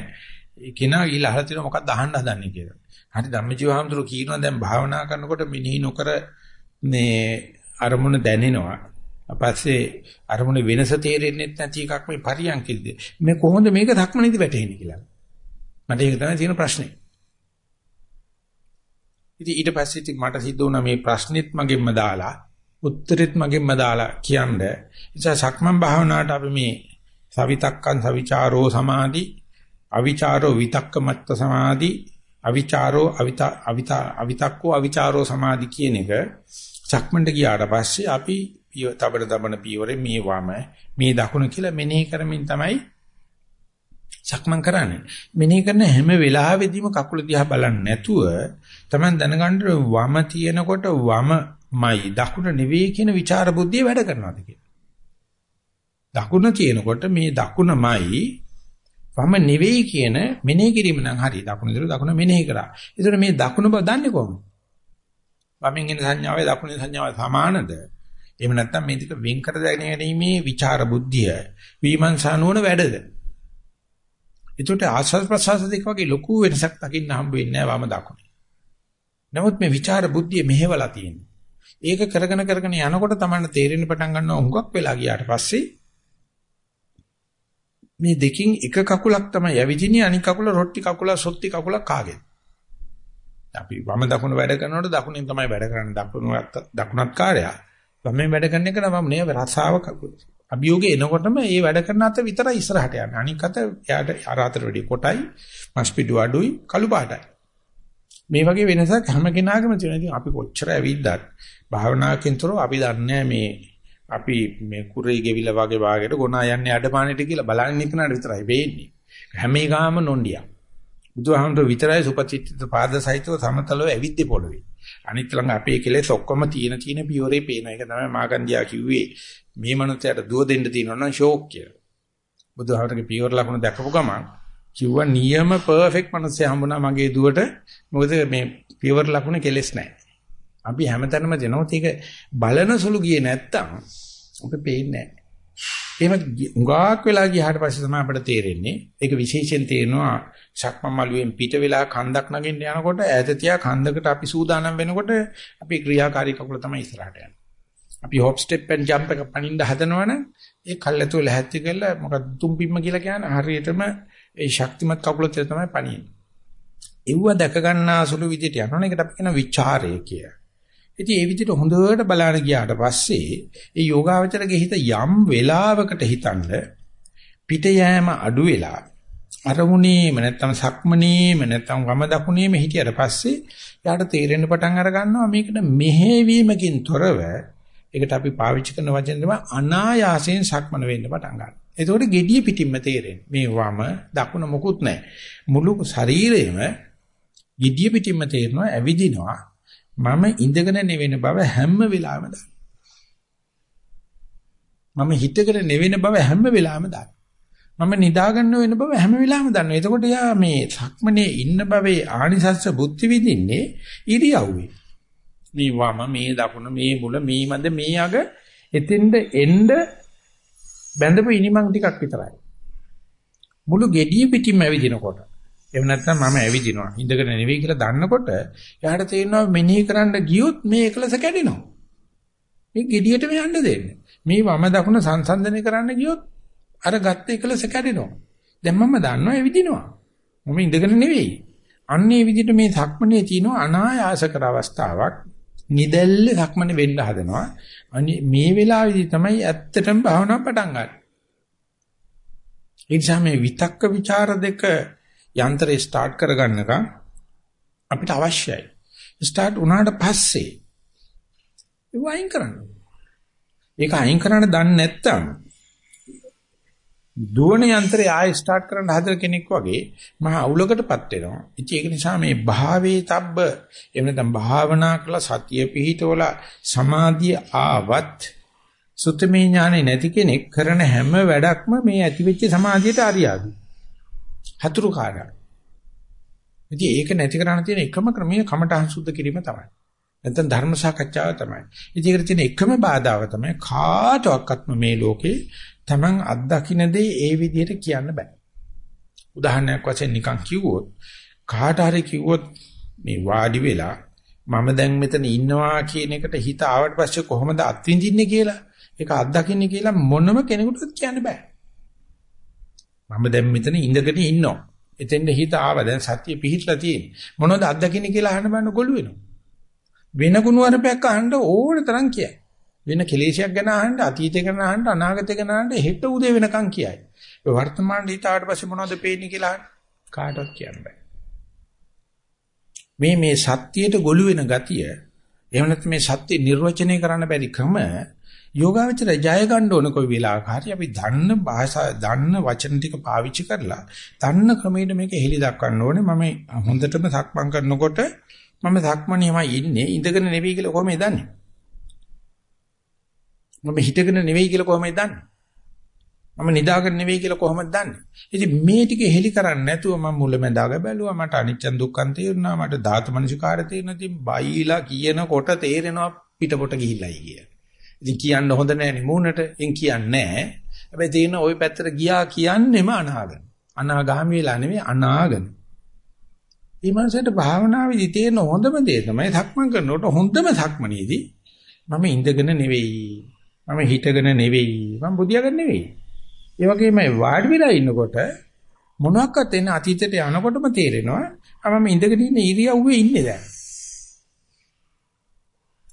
ඒ කෙනා ගිහලා අහලා තිනවා මොකක්ද අහන්න හදන්නේ කියලා. හරි ධම්මජීව හාමුදුරුවෝ කියනවා දැන් භාවනා කරනකොට මිනිහි නොකර මේ අරමුණ දැනෙනවා. අපස්සේ අරමුණ වෙනස තේරෙන්නේ නැති එකක් මේ පරියන්කිල්ද. මේ කොහොමද මේක ධක්මනේදී වැටෙන්නේ කියලා. මට ඒක තමයි තියෙන ප්‍රශ්නේ. ඉතින් ඊට පස්සේ ඉතින් මට සිද්ධ වුණා මේ ප්‍රශ්නෙත් මගෙන්ම දාලා උත්තරෙත් මගෙන්ම දාලා කියන්නේ. නිසා සක්මන් භාවනාවට අපි මේ සවිතක්කං සවිචාරෝ සමාධි අවිචාරෝ විතක්ක මත්ත සමාධි අවිචාරෝ අවිත අවිත අවිතක්කෝ අවිචාරෝ සමාධි කියන එක සක්මන්ට ගියාට පස්සේ අපි තබන තබන පියවරේ මේ වම මේ දකුණ කියලා මෙනෙහි කරමින් තමයි සක්මන් කරන්නේ. මෙනෙහි කරන හැම වෙලාවෙදීම කකුල දිහා බලන්නේ නැතුව තමයි දැනගන්න වම තියෙනකොට වමයි දකුණ නෙවෙයි කියන විචාර බුද්ධිය වැඩ කරනවාද කියලා. දකුණ තියෙනකොට මේ දකුණමයි වම නෙවෙයි කියන මෙනෙහි කිරීම නම් හරි. දකුණ ඉදිරිය දකුණ මෙනෙහි කරා. ඒතර මේ දකුණ බව දන්නේ කොහොමද? වමෙන් එන සංඥාවේ දකුණේ සංඥාව සමානද? එහෙම නැත්නම් මේ දෙක වෙන් කර දැනීමේ විචාර බුද්ධිය විමර්ශන නුවණ වැඩද? ඒකට ආස්වාද ප්‍රසආස දෙක වගේ ලොකු වෙනසක් දකින්න හම්බ වෙන්නේ නැහැ වම දකුණ. නමුත් මේ විචාර බුද්ධිය මෙහෙवला තියෙනවා. ඒක කරගෙන කරගෙන යනකොට තමයි තේරෙන්න පටන් ගන්නවා හුඟක් වෙලා ගියාට පස්සේ මේ දෙකින් එක කකුලක් තමයි ඇවිදින්නේ අනික කකුල රොට්ටි කකුල සොත්ති කකුල කාගෙද අපි වම දකුණ වැඩ කරනකොට දකුණෙන් තමයි වැඩ කරන්නේ දකුණු දකුණත් කාර්යය වමෙන් වැඩ කරන එක නම් නේ රසාව අභියෝගේ එනකොටම ඒ වැඩ කරන අත විතරයි ඉස්සරහට යන්නේ අනික අත එයාට අර අතර වැඩි කොටයි මස් පිටු අඩුයි කළු පාටයි මේ වගේ වෙනසක් හැම කෙනාගේම තියෙනවා ඉතින් අපි කොච්චර ඇවිද්දත් භාවනාවකින්තරෝ අපි දන්නේ මේ අපි මේ කුරේ ගෙවිලා වගේ වාගේට ගොනා යන්නේ අඩපාණිට කියලා බලන්නේ ඉක්නට විතරයි වෙන්නේ. හැම එකම නොණ්ඩියක්. බුදුහාමුදුර විතරයි සුපචිත්ත පාද සහිතව සමතලව ඇවිද්දේ පොළවේ. අනිත් ළඟ අපේ කෙලෙස් ඔක්කොම තියෙන තියෙන පියවරේ පේන එක තමයි මාගන්දියා කිව්වේ. මේ මනුස්සයාට දුව දෙන්න තියෙනවා නම් ෂෝක් කියලා. බුදුහාමුදුරගේ පියවර ලකුණු දැකපු ගමන් කිව්වා නියම පර්ෆෙක්ට් මනුස්සයා හම්බුණා මගේ දුවට. මොකද මේ පියවර ලකුණ කෙලෙස් නැහැ. අපි හැමතැනම දෙනවත් ඒක බලන සුළු ගියේ නැත්තම් ඔබ පේන්නේ නැහැ. එහෙම උගාක් වෙලා ගියාට පස්සේ තමයි අපිට තේරෙන්නේ ඒක විශේෂයෙන් තේරෙනවා ශක්මමලුවෙන් පිට වෙලා කන්දක් නගින්න යනකොට ඈත තියා කන්දකට අපි සූදානම් වෙනකොට අපි ක්‍රියාකාරී කකුල තමයි ඉස්සරහට යන්නේ. අපි හොප් ස්ටෙප් and ජම්ප් එක පනින්න හදනවනම් ඒ කල්ැතුව ලැහැත්ති කරලා මොකද තුම්පිම්ම කියලා කියන්නේ හරියටම ඒ ශක්තිමත් කකුල තමයි පනින්නේ. ඒව දැක ගන්නා සුළු විදිහට යනවනේ ඒකට අපි කියන විචාරය කියලා. ඉතින් ඒ විදිහට හොඳට බලන්න ගියාට පස්සේ ඒ යෝගාවචරගේ හිත යම් වෙලාවකට හිතනද පිට යෑම අඩු වෙලා අරමුණේම නැත්තම් සක්මනේම නැත්තම් වම දකුණේම හිටියට පස්සේ යාට තේරෙන්න පටන් අර ගන්නවා මේකට මෙහෙවීමකින් තොරව ඒකට අපි පාවිච්චි කරන වචන තමයි අනායාසයෙන් සක්මන වෙන්න පටන් ගන්නවා. එතකොට gediya පිටින්ම තේරෙන්නේ. මේ වම දකුණ මොකුත් නැහැ. මුළු ශරීරෙම gediya පිටින්ම තේරෙනවා ඇවිදිනවා. මම ඉඳගෙන නෙවෙන බව හැම වෙලාවෙම දන්නවා. මම හිතගෙන නෙවෙන බව හැම වෙලාවෙම දන්නවා. මම නිදාගන්න වෙන බව හැම වෙලාවෙම දන්නවා. එතකොට යා මේ සක්මනේ ඉන්න බවේ ආනිසස්ස බුද්ධි විදින්නේ ඉරියව්වේ. මේ වම මේ දකුණ මේ මුල මේ මැද මේ අග එතෙන්ද එන්න බැඳපු ඉනිමන් ටිකක් විතරයි. මුළු gediy පිටින්ම ඇවිදිනකොට එහෙම නැත්නම් මම ඇවිදිනවා. ඉඳගෙන නෙවෙයි කියලා දන්නකොට එයාට තේරෙනවා මෙනෙහි කරන්න ගියොත් මේ එකලස කැඩෙනවා. මේ gediyeටම යන්න දෙන්න. මේ වම දකුණ සංසන්දනය කරන්න ගියොත් අර ගත්ත එකලස කැඩෙනවා. දැන් මම දන්නවා ඇවිදිනවා. මම ඉඳගෙන නෙවෙයි. අන්නේ විදිහට මේ සක්මනේ තියෙන අනායාස කර අවස්ථාවක් නිදැල්ල සක්මනේ වෙන්න හදනවා. අනේ මේ වෙලාවේදී තමයි ඇත්තටම භාවනාව පටන් ගන්න. ඒ නිසා මේ විතක්ක ਵਿਚාර දෙක යන්ත්‍රය ස්ටාර්ට් කරගන්නකම් අපිට අවශ්‍යයි. ස්ටාර්ට් වුණාට පස්සේ ඒක අයින් කරන්න. ඒක අයින් කරන්න දන්නේ නැත්නම් දුවන යන්ත්‍රය ආයෙ ස්ටාර්ට් කරන්න හදන කෙනෙක් වගේ මහා අවුලකටපත් වෙනවා. ඉතින් ඒක නිසා මේ භාවේ තබ්බ එහෙම නැත්නම් භාවනා කළ සතිය පිහිටවල සමාධිය ආවත් සුත්තමේ ඥානෙ නැති කෙනෙක් කරන හැම වැඩක්ම මේ ඇතිවෙච්ච සමාධියට අරියාදු. හතුරු කාරණා. ඉතින් ඒක නැති කරන්න තියෙන එකම ක්‍රමය කමඨහං සුද්ධ කිරීම තමයි. නැත්නම් ධර්ම සාකච්ඡාව තමයි. ඉතින් ඒකට තියෙන එකම බාධාව තමයි කාටවත්ම මේ ලෝකේ Taman අත්දකින්න දේ ඒ විදිහට කියන්න බෑ. උදාහරණයක් වශයෙන් නිකන් කිව්වොත් කාට හරි කිව්වොත් මේ වාඩි වෙලා මම දැන් මෙතන ඉන්නවා කියන එකට හිත ආවට පස්සේ කොහොමද අත්විඳින්නේ කියලා ඒක අත්දකින්නේ කියලා මොනම කෙනෙකුටත් කියන්න බෑ. මම දැන් මෙතන ඉඳගෙන ඉන්නවා. එතෙන්ද හිත ආවා දැන් සත්‍ය පිහිట్లా තියෙන. මොනවද අත්දකින්නේ කියලා අහන්න බෑන ගොළු වෙනවා. වෙන ගුණවරපයක් අහන්න ඕන තරම් කියයි. වෙන කෙලෙසයක් ගැන අහන්න අතීතය ගැන අහන්න අනාගතය ගැන අහන්න හෙට උදේ වෙනකන් කියයි. ඒ වර්තමාන හිතාවට පස්සේ මොනවද පේන්නේ කියලා කාටවත් කියන්න බෑ. මේ මේ සත්‍යයට ගොළු වෙන ගතිය එහෙම නැත්නම් මේ සත්‍ය නිර්වචනය කරන්න බැරි ක්‍රම යෝගාවචර ජය ගන්න ඕන කොයි වෙලාවක හරි අපි දන්න භාෂා දන්න වචන ටික පාවිච්චි කරලා දන්න ක්‍රමයට මේක හෙලි දක්වන්න ඕනේ මම හොඳටම සක්මන් කරනකොට මම සක්මණේමයි ඉන්නේ ඉඳගෙන නෙවෙයි කියලා කොහොමද දන්නේ මම හිතගෙන නෙවෙයි කියලා කොහොමද දන්නේ? මම නිදාගෙන නෙවෙයි කියලා කොහොමද දන්නේ? ඉතින් මේ ටික හෙලි කරන්නේ නැතුව මම මුලැමැදාග බැලුවා මට අනිච්චන් දුක්ඛන් තේරුණා මට ධාතු මනසිකාරය තේරුණා ඉතින් බයිලා කියනකොට තේරෙනවා පිටපොට ගිහිල්ලායි කිය. ඉතින් කියන්න හොඳ නැහැ නෙමුණට එන් කියන්නේ නැහැ. හැබැයි තේරෙන ওই පැත්තට ගියා කියන්නේම අනාගන. අනාගාමී වෙලා නෙවෙයි අනාගන. මේ මනසට භාවනාවේදී තේරෙන හොඳම දේ තමයි සක්මන් කරනකොට හොඳම සක්මනේදී මම ඉඳගෙන නෙවෙයි මම හිතගෙන නෙවෙයි මම බුදියාගෙන නෙවෙයි. ඒ වගේම වාඩි වෙලා ඉන්නකොට මොනවාක්වත් එන අතීතයට යනකොටම තේරෙනවා මම ඉඳගෙන ඉන්න ඉරියව්වේ ඉන්නේ දැන්.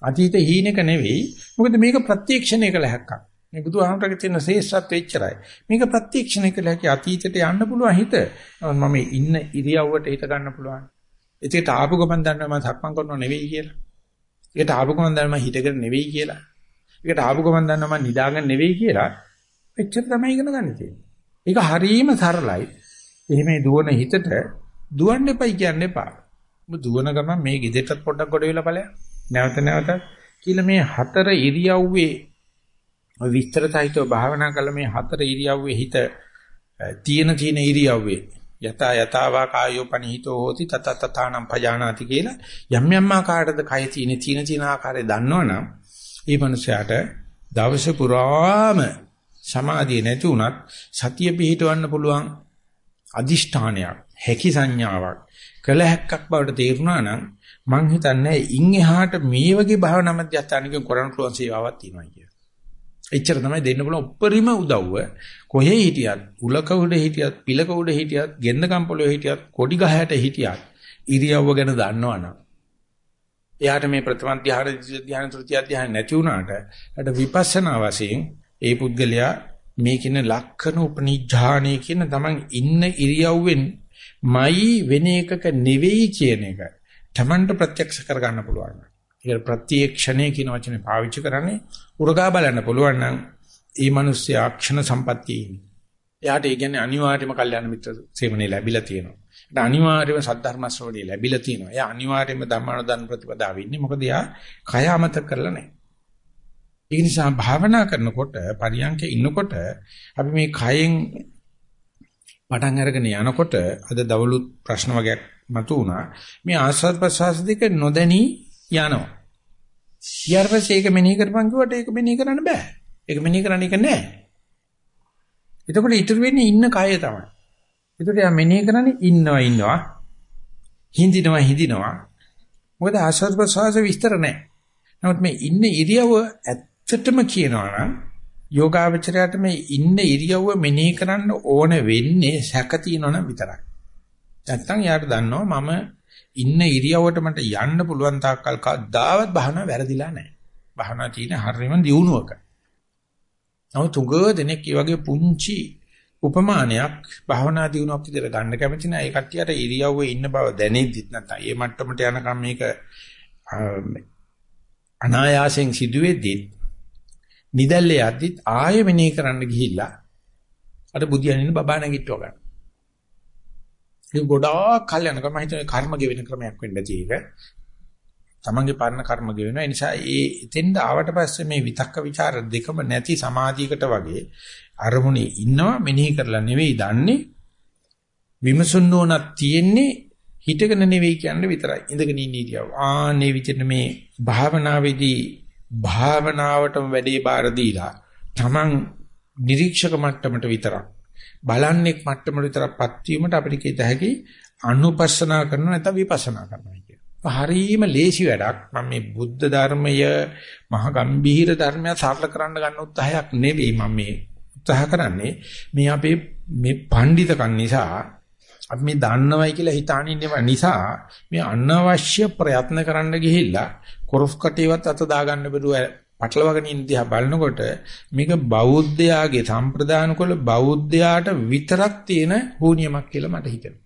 අතීත හීනෙක නෙවෙයි මොකද මේක ප්‍රත්‍යක්ෂණය කළ හැක්කක්. මේ බුදුහාමරගේ තියෙන ශ්‍රේෂ්ඨත්වය එච්චරයි. මේක ප්‍රත්‍යක්ෂණය කළ හැකි අතීතයට යන්න පුළුවන් හිත. මම ඉන්න ඉරියව්වට හිත ගන්න පුළුවන්. ඒකට ආපු ගමන් දන්නවා මම සක්මන් කරනව නෙවෙයි කියලා. ඒකට ආපු ගමන් දන්නවා මම හිතගෙන නෙවෙයි කියලා. ඒකට ආපු ගමන් දන්නවා මම නිදාගන්න නෙවෙයි කියලා. එච්චර තමයි ඉගෙන ගන්න තියෙන්නේ. ඒක හරීම සරලයි. එහෙම දුවන හිතට දුවන්න එපයි කියන්න එපා. ඔබ දුවන ගමන් මේ ගෙදරටත් පොඩ්ඩක් ගොඩ වෙලා බලයක්. නැවත නැවත කියලා මේ හතර ඉරියව්වේ විස්තරතයිතව භාවනා කළ මේ හතර ඉරියව්වේ හිත තියෙන තියෙන ඉරියව්වේ යත යතාවා කායෝ පනිහිතෝ හෝති තත තථානම් පජානාති කියලා යම් යම් ආකාරයකද කය තියෙන තියෙන තියෙන ආකාරය දන්නවනම් ඒ මනුස්සයාට දවස පුරාම සමාධිය නැති වුණත් සතිය පිහිටවන්න පුළුවන් අදිෂ්ඨානයක් හැකි සංඥාවක් කළ හැක්කක් බවට තේරුණා නම් මං හිතන්නේ ඉන් එහාට මේ වගේ භාවනා මධ්‍යස්ථානිකෙන් කරන්න පුළුවන් සේවාවක් තියෙනවා කියලා. එච්චර තමයි දෙන්න පුළුවන් උපරිම උදව්ව. කොහේ හිටියත්, උලක උඩ හිටියත්, පිලක උඩ හිටියත්, ගෙන්ද කම්පලොේ හිටියත්, කොඩි ගහයට හිටියත් ඉරියව්ව ගැන දන්නවනම් එයාට මේ ප්‍රථම ධ්‍යාන ධ්‍යාන තෘතිය ධ්‍යාන නැති වුණාට අර විපස්සනා වශයෙන් ඒ පුද්ගලයා මේ කියන ලක්ෂණ උපනිඥාණය කියන තමන් ඉන්න ඉරියව්වෙන් මයි වෙන එකක නෙවෙයි කියන එක තමන්ට ප්‍රත්‍යක්ෂ කරගන්න පුළුවන්. ඒක ප්‍රත්‍යක්ෂණය කියන වචනේ පාවිච්චි කරන්නේ උරගා බලන්න පුළුවන් නම් ඒ මිනිස්යා ක්ෂණ සම්පත්තියේ. එයාට ඒ කියන්නේ අනිවාර්යයෙන්ම කල්යාණ මිත්‍ර සේවනයේ ලැබිලා තියෙනවා. ඒක අනිවාර්යයෙන්ම සද්ධර්ම ශ්‍රවණිය ලැබිලා තියෙනවා. එයා අනිවාර්යයෙන්ම ධම්මානුදාන ප්‍රතිපදාව ඉන්නේ. මොකද එයා කය අමතක කරලා නැහැ. ඒ නිසා භාවනා කරනකොට පරියන්කේ ඉන්නකොට අපි මේ කයෙන් පටන් අරගෙන යනකොට අද දවලුත් ප්‍රශ්න වගේක් මතුවුණා. මේ ආස්වාද ප්‍රසවාස දෙක නොදැනී යනවා. ඊට පස්සේ ඒක මෙනෙහි කරපන් කිව්වට ඒක මෙනෙහි කරන්න බෑ. ඒක මෙනෙහි කරන්න එක නෑ. එතකොට ඉතුරු වෙන්නේ ඉන්න කය තමයි. ඒකට යා මෙනෙහි කරන්නේ ඉන්නවා ඉන්නවා. හිඳිනවා හිඳිනවා. මොකද ආස්වාද ප්‍රසවාස විස්තර නැහැ. නමුත් මේ ඉන්න ඉරියව්ව ඇත්තටම කියනවා නම් යෝගාවචරයට මේ ඉන්න ඉරියව්ව මෙනෙහි කරන්න ඕන වෙන්නේ සැක තියෙනවනම් විතරයි. නැත්තම් යාට දන්නවා මම ඉන්න ඉරියව්වට මට යන්න පුළුවන් තාක්කල් කවදාවත් භාවනාව වැරදිලා නැහැ. භාවනාව තියෙන හරියම දියුණුවක. නමුත් තුඟ දෙනෙක් මේ වගේ පුංචි උපමානයක් භාවනා දිනුවක් විදිහට ගන්න කැමති නැහැ. ඒ කට්ටියට ඉරියව්වේ ඉන්න බව දැනෙද්දිත් නැත්නම් ඒ මට්ටමට යනකම් මේක අනායාසයෙන් සිදුවේද්දි නිදල්ලේ යද්දිත් ආයෙ මෙනේ කරන්න ගිහිල්ලා අර බුදියන් ඉන්න බබා නැගිටව ගන්න. ඒක ගොඩාක් කල් යනකම් මම හිතන්නේ කර්ම ගෙවෙන ක්‍රමයක් වෙන්න ඇති ඒක. තමන්ගේ පරණ කර්ම ගෙවෙනවා. ඒ නිසා ඒ එතෙන්ද ආවට පස්සේ මේ විතක්ක ਵਿਚාර දෙකම නැති සමාධියකට වගේ අරමුණේ ඉන්නවා මෙනෙහි කරලා නෙවෙයි දන්නේ. විමසුන් නොනක් තියෙන්නේ හිතගෙන නෙවෙයි කියන්නේ විතරයි. ඉඳගෙන ඉන්න ඉරියව්. ආනේ විදිහට මේ භාවනාවේදී භාවනාවටම වැඩේ බාර දීලා තමන් නිරීක්ෂක මට්ටමට විතරක් බලන්නේ මට්ටමට විතරක්පත් වීමට අපිට කියත හැකි අනුපස්සනා කරනවා නැත්නම් විපස්සනා කරනවා කියන. හරීම ලේසි වැඩක්. මම මේ බුද්ධ ධර්මය මහ ගම්භීර ධර්මය සාර්ථක කරන්න ගන්න උත්සාහයක් නෙවෙයි මම මේ උත්සාහ කරන්නේ. මේ අපේ මේ පඬිතකම් නිසා අපි මේ දන්නවයි කියලා හිතාන ඉන්නව නිසා මේ අනවශ්‍ය ප්‍රයත්න කරන්න ගිහිල්ලා කොරස් කටේවත් අත දාගන්න බැරුව පටලවාගෙන ඉන්න දිහා බලනකොට මේක බෞද්ධයාගේ සම්ප්‍රදාන කුල බෞද්ධයාට විතරක් තියෙන හුනියමක් කියලා මට හිතෙනවා.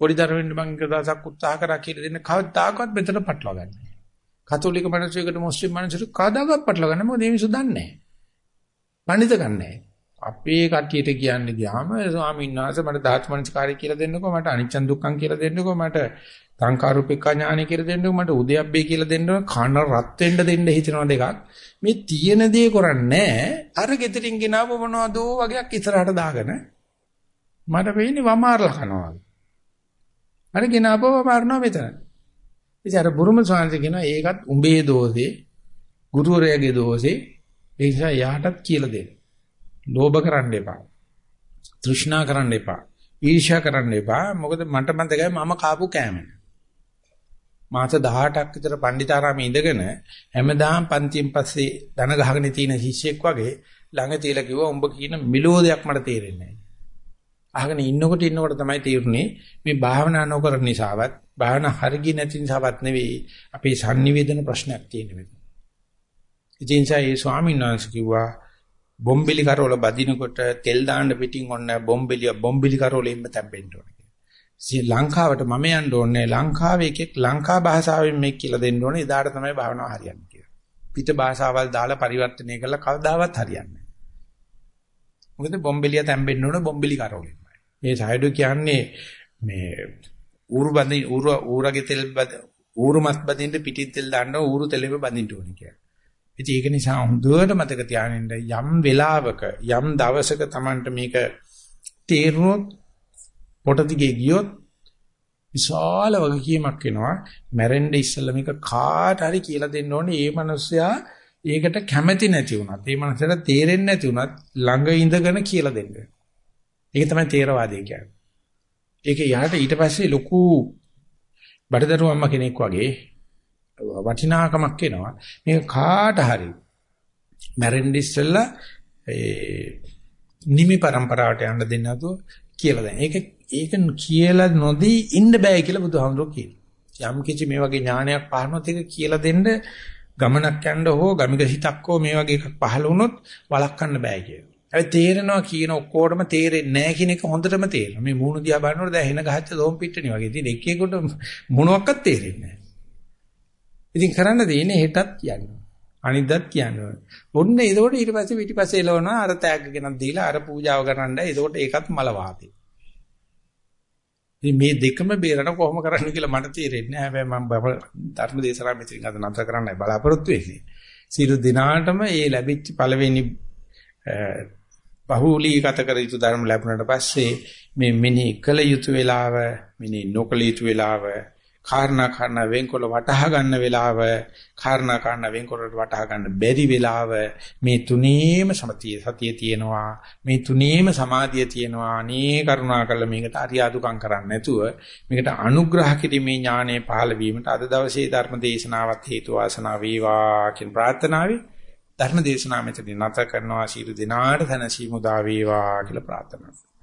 පොඩි දරුවෙන් මම දවසක් උත්සාහ කරා කියලා දෙන්න කවදාකවත් මෙතන පටලවා ගන්න. කතෝලික මිනිස්සුෙකුට මුස්ලිම් මිනිස්සුෙකුට කවදාකවත් පටලවා ගන්න මොකද මේ මිනිස්සු දන්නේ නැහැ. පඬිත ගන්නෑ. අපේ කට්ටියට කියන්න ගියාම ස්වාමීන් වහන්සේ මට ධාතු මනස්කාරය කියලා දෙන්නකෝ මට අනිච්චන් දුක්ඛන් කියලා දෙන්නකෝ මට සංකාරූපිකා ඥානය කියලා දෙන්නකෝ මට උදයබ්බේ කියලා දෙන්නකෝ කන රත් වෙන්න දෙන්න හිතනවා දෙකක් මේ තියෙන දේ කරන්නේ අර ගෙදරින් ගෙනාව මොනවදෝ වගේක් ඉස්සරහට දාගෙන මට වෙන්නේ වමාරලා කනවා අර ගෙනාව වමාරනවා මෙතන ඉතින් අර බුරුම ස්වාමීන් කියනවා ඒකත් උඹේ දෝෂේ ගුරුවරයාගේ දෝෂේ ඒ නිසා යාටත් කියලා දෙන්න ලෝභ කරන්න එපා. තෘෂ්ණා කරන්න එපා. ඊර්ෂ්‍යා කරන්න එපා. මොකද මට මතකයි මම කාපු කෑම. මාස 18ක් විතර පණ්ඩිතාරාමේ ඉඳගෙන හැමදාම පන්තියෙන් පස්සේ ධන ගහගෙන තියෙන ශිෂ්‍යෙක් වගේ ළඟ තියලා කිව්වා උඹ කියන මිලෝදයක් මට තේරෙන්නේ නැහැ. අහගෙන ඉන්නකොට ඉන්නකොට තමයි තේරුනේ මේ භාවනා නොකරන නිසාවත් භාවනා හරිය නැති නිසාවත් නෙවෙයි අපේ sannivedana ප්‍රශ්නයක් තියෙන මෙතන. ඉතින් ඒ ස්වාමීන් වහන්සේ කිව්වා බොම්බිලි කරවල බදිනකොට තෙල් දාන්න පිටින් ඔන්න බොම්බිලිය බොම්බිලි කරවලෙම තැම්බෙන්න ඕනේ. ශ්‍රී ලංකාවට මම යන්න ඕනේ ලංකාවේ එකෙක් ලංකා භාෂාවෙන් මේක කියලා දෙන්න ඕනේ එදාට තමයි භාවනාව හරියන්නේ කියලා. පිට භාෂාවල් දාලා පරිවර්තනය කරලා කවදාවත් හරියන්නේ නැහැ. මොකද බොම්බිලිය තැම්බෙන්න ඕනේ බොම්බිලි කරවලෙමයි. මේ සයිඩෝ කියන්නේ මේ ඌරු බඳින් ඌරු ඌරගේ තෙල් ඌරුමත් බඳින්න පිටින් තෙල් දාන්න ඌරු තෙලෙම බඳින්න ඕනේ කියලා. ඉතින් ඒක නිසා හොඳට මතක තියාගන්න යම් වෙලාවක යම් දවසක Tamanට මේක තේරුනොත් පොට දිගේ ගියොත් විශාල වගකීමක් වෙනවා මැරෙන්න ඉස්සෙල්ලා මේක කාට හරි කියලා දෙන්න ඕනේ ඒ මනුස්සයා ඒකට කැමැති නැති වුණත් ඒ මනුස්සයාට තේරෙන්නේ නැති වුණත් ළඟ ඉඳගෙන කියලා දෙන්න. ඒක තමයි තේරවාදය කියන්නේ. ඒක යාට ඊට පස්සේ ලොකු බඩදරු අම්මා කෙනෙක් වගේ වටිනාකමක් එනවා. මේක කාට හරි මැරෙන්න ඉස්සෙල්ලා ඒ නිමි પરම්පරාවට යන්න දෙන්න නැතුව කියලා දැන්. ඒක ඒක කියලා නොදී ඉන්න බෑ කියලා බුදුහාමුදුරුවෝ කියනවා. යම් කිසි මේ වගේ ඥානයක් පහළනොත් ඒක කියලා දෙන්න ගමනක් යන්න හෝ ගමික හිතක් හෝ මේ වගේ එකක් පහළ වුණොත් වළක්වන්න බෑ කියලා. හැබැයි තේරෙනවා කියන ඔක්කොටම තේරෙන්නේ නැහැ කියන එක හොඳටම තේරෙනවා. මේ මූණ දිහා බලනකොට දැන් හෙන ගහච්ච දෝම් පිටණි වගේ. ඉතින් එක එකට මොනවත් තේරෙන්නේ නැහැ. ඉතින් කරන්න දෙන්නේ හෙටත් කියන්නේ. අනිද්දාත් කියන්නේ. ඔන්න ඒකෝට ඊට පස්සේ පිටිපස්සේ එලවනවා අර තෑග්ග ගෙනත් දීලා අර පූජාව කරන්නයි. ඒකෝට ඒකත් මල වාතේ. ඉතින් මේ දෙකම බේරන කොහොම කරන්න කියලා මට තේරෙන්නේ නැහැ. හැබැයි මම ධර්ම දේශනා මෙතනින් අද නතර කරන්නයි බලාපොරොත්තු වෙන්නේ. සියලු දිනාටම මේ ලැබිච්ච පළවෙනි බහූලීගත කර යුතු ධර්ම ලැබුණාට පස්සේ මේ මෙනෙහි කළ යුතු වෙලාව, මෙනෙහි නොකළ යුතු වෙලාව, කාරණා කාරණා වෙන්කොල වටහා ගන්න වෙලාව කාරණා කාරණා වෙන්කොලට වටහා ගන්න බැරි වෙලාව මේ තුනේම සමතිය සතිය තියෙනවා. මේ තුනේම සමාධිය තියෙනවා. අනේ කරුණා කළ මේකට අරියාදුකම් කරන්නේ නැතුව මේකට අනුග්‍රහ කිරීමේ ඥානය පහළ වීමට අද දවසේ ධර්ම දේශනාවත් හේතු වාසනා වේවා කියන ප්‍රාර්ථනාවයි ධර්ම දේශනාව මෙතන නැත කරනවා. ශීල දිනාට තනසීමු දා වේවා කියලා ප්‍රාර්ථනා කරනවා.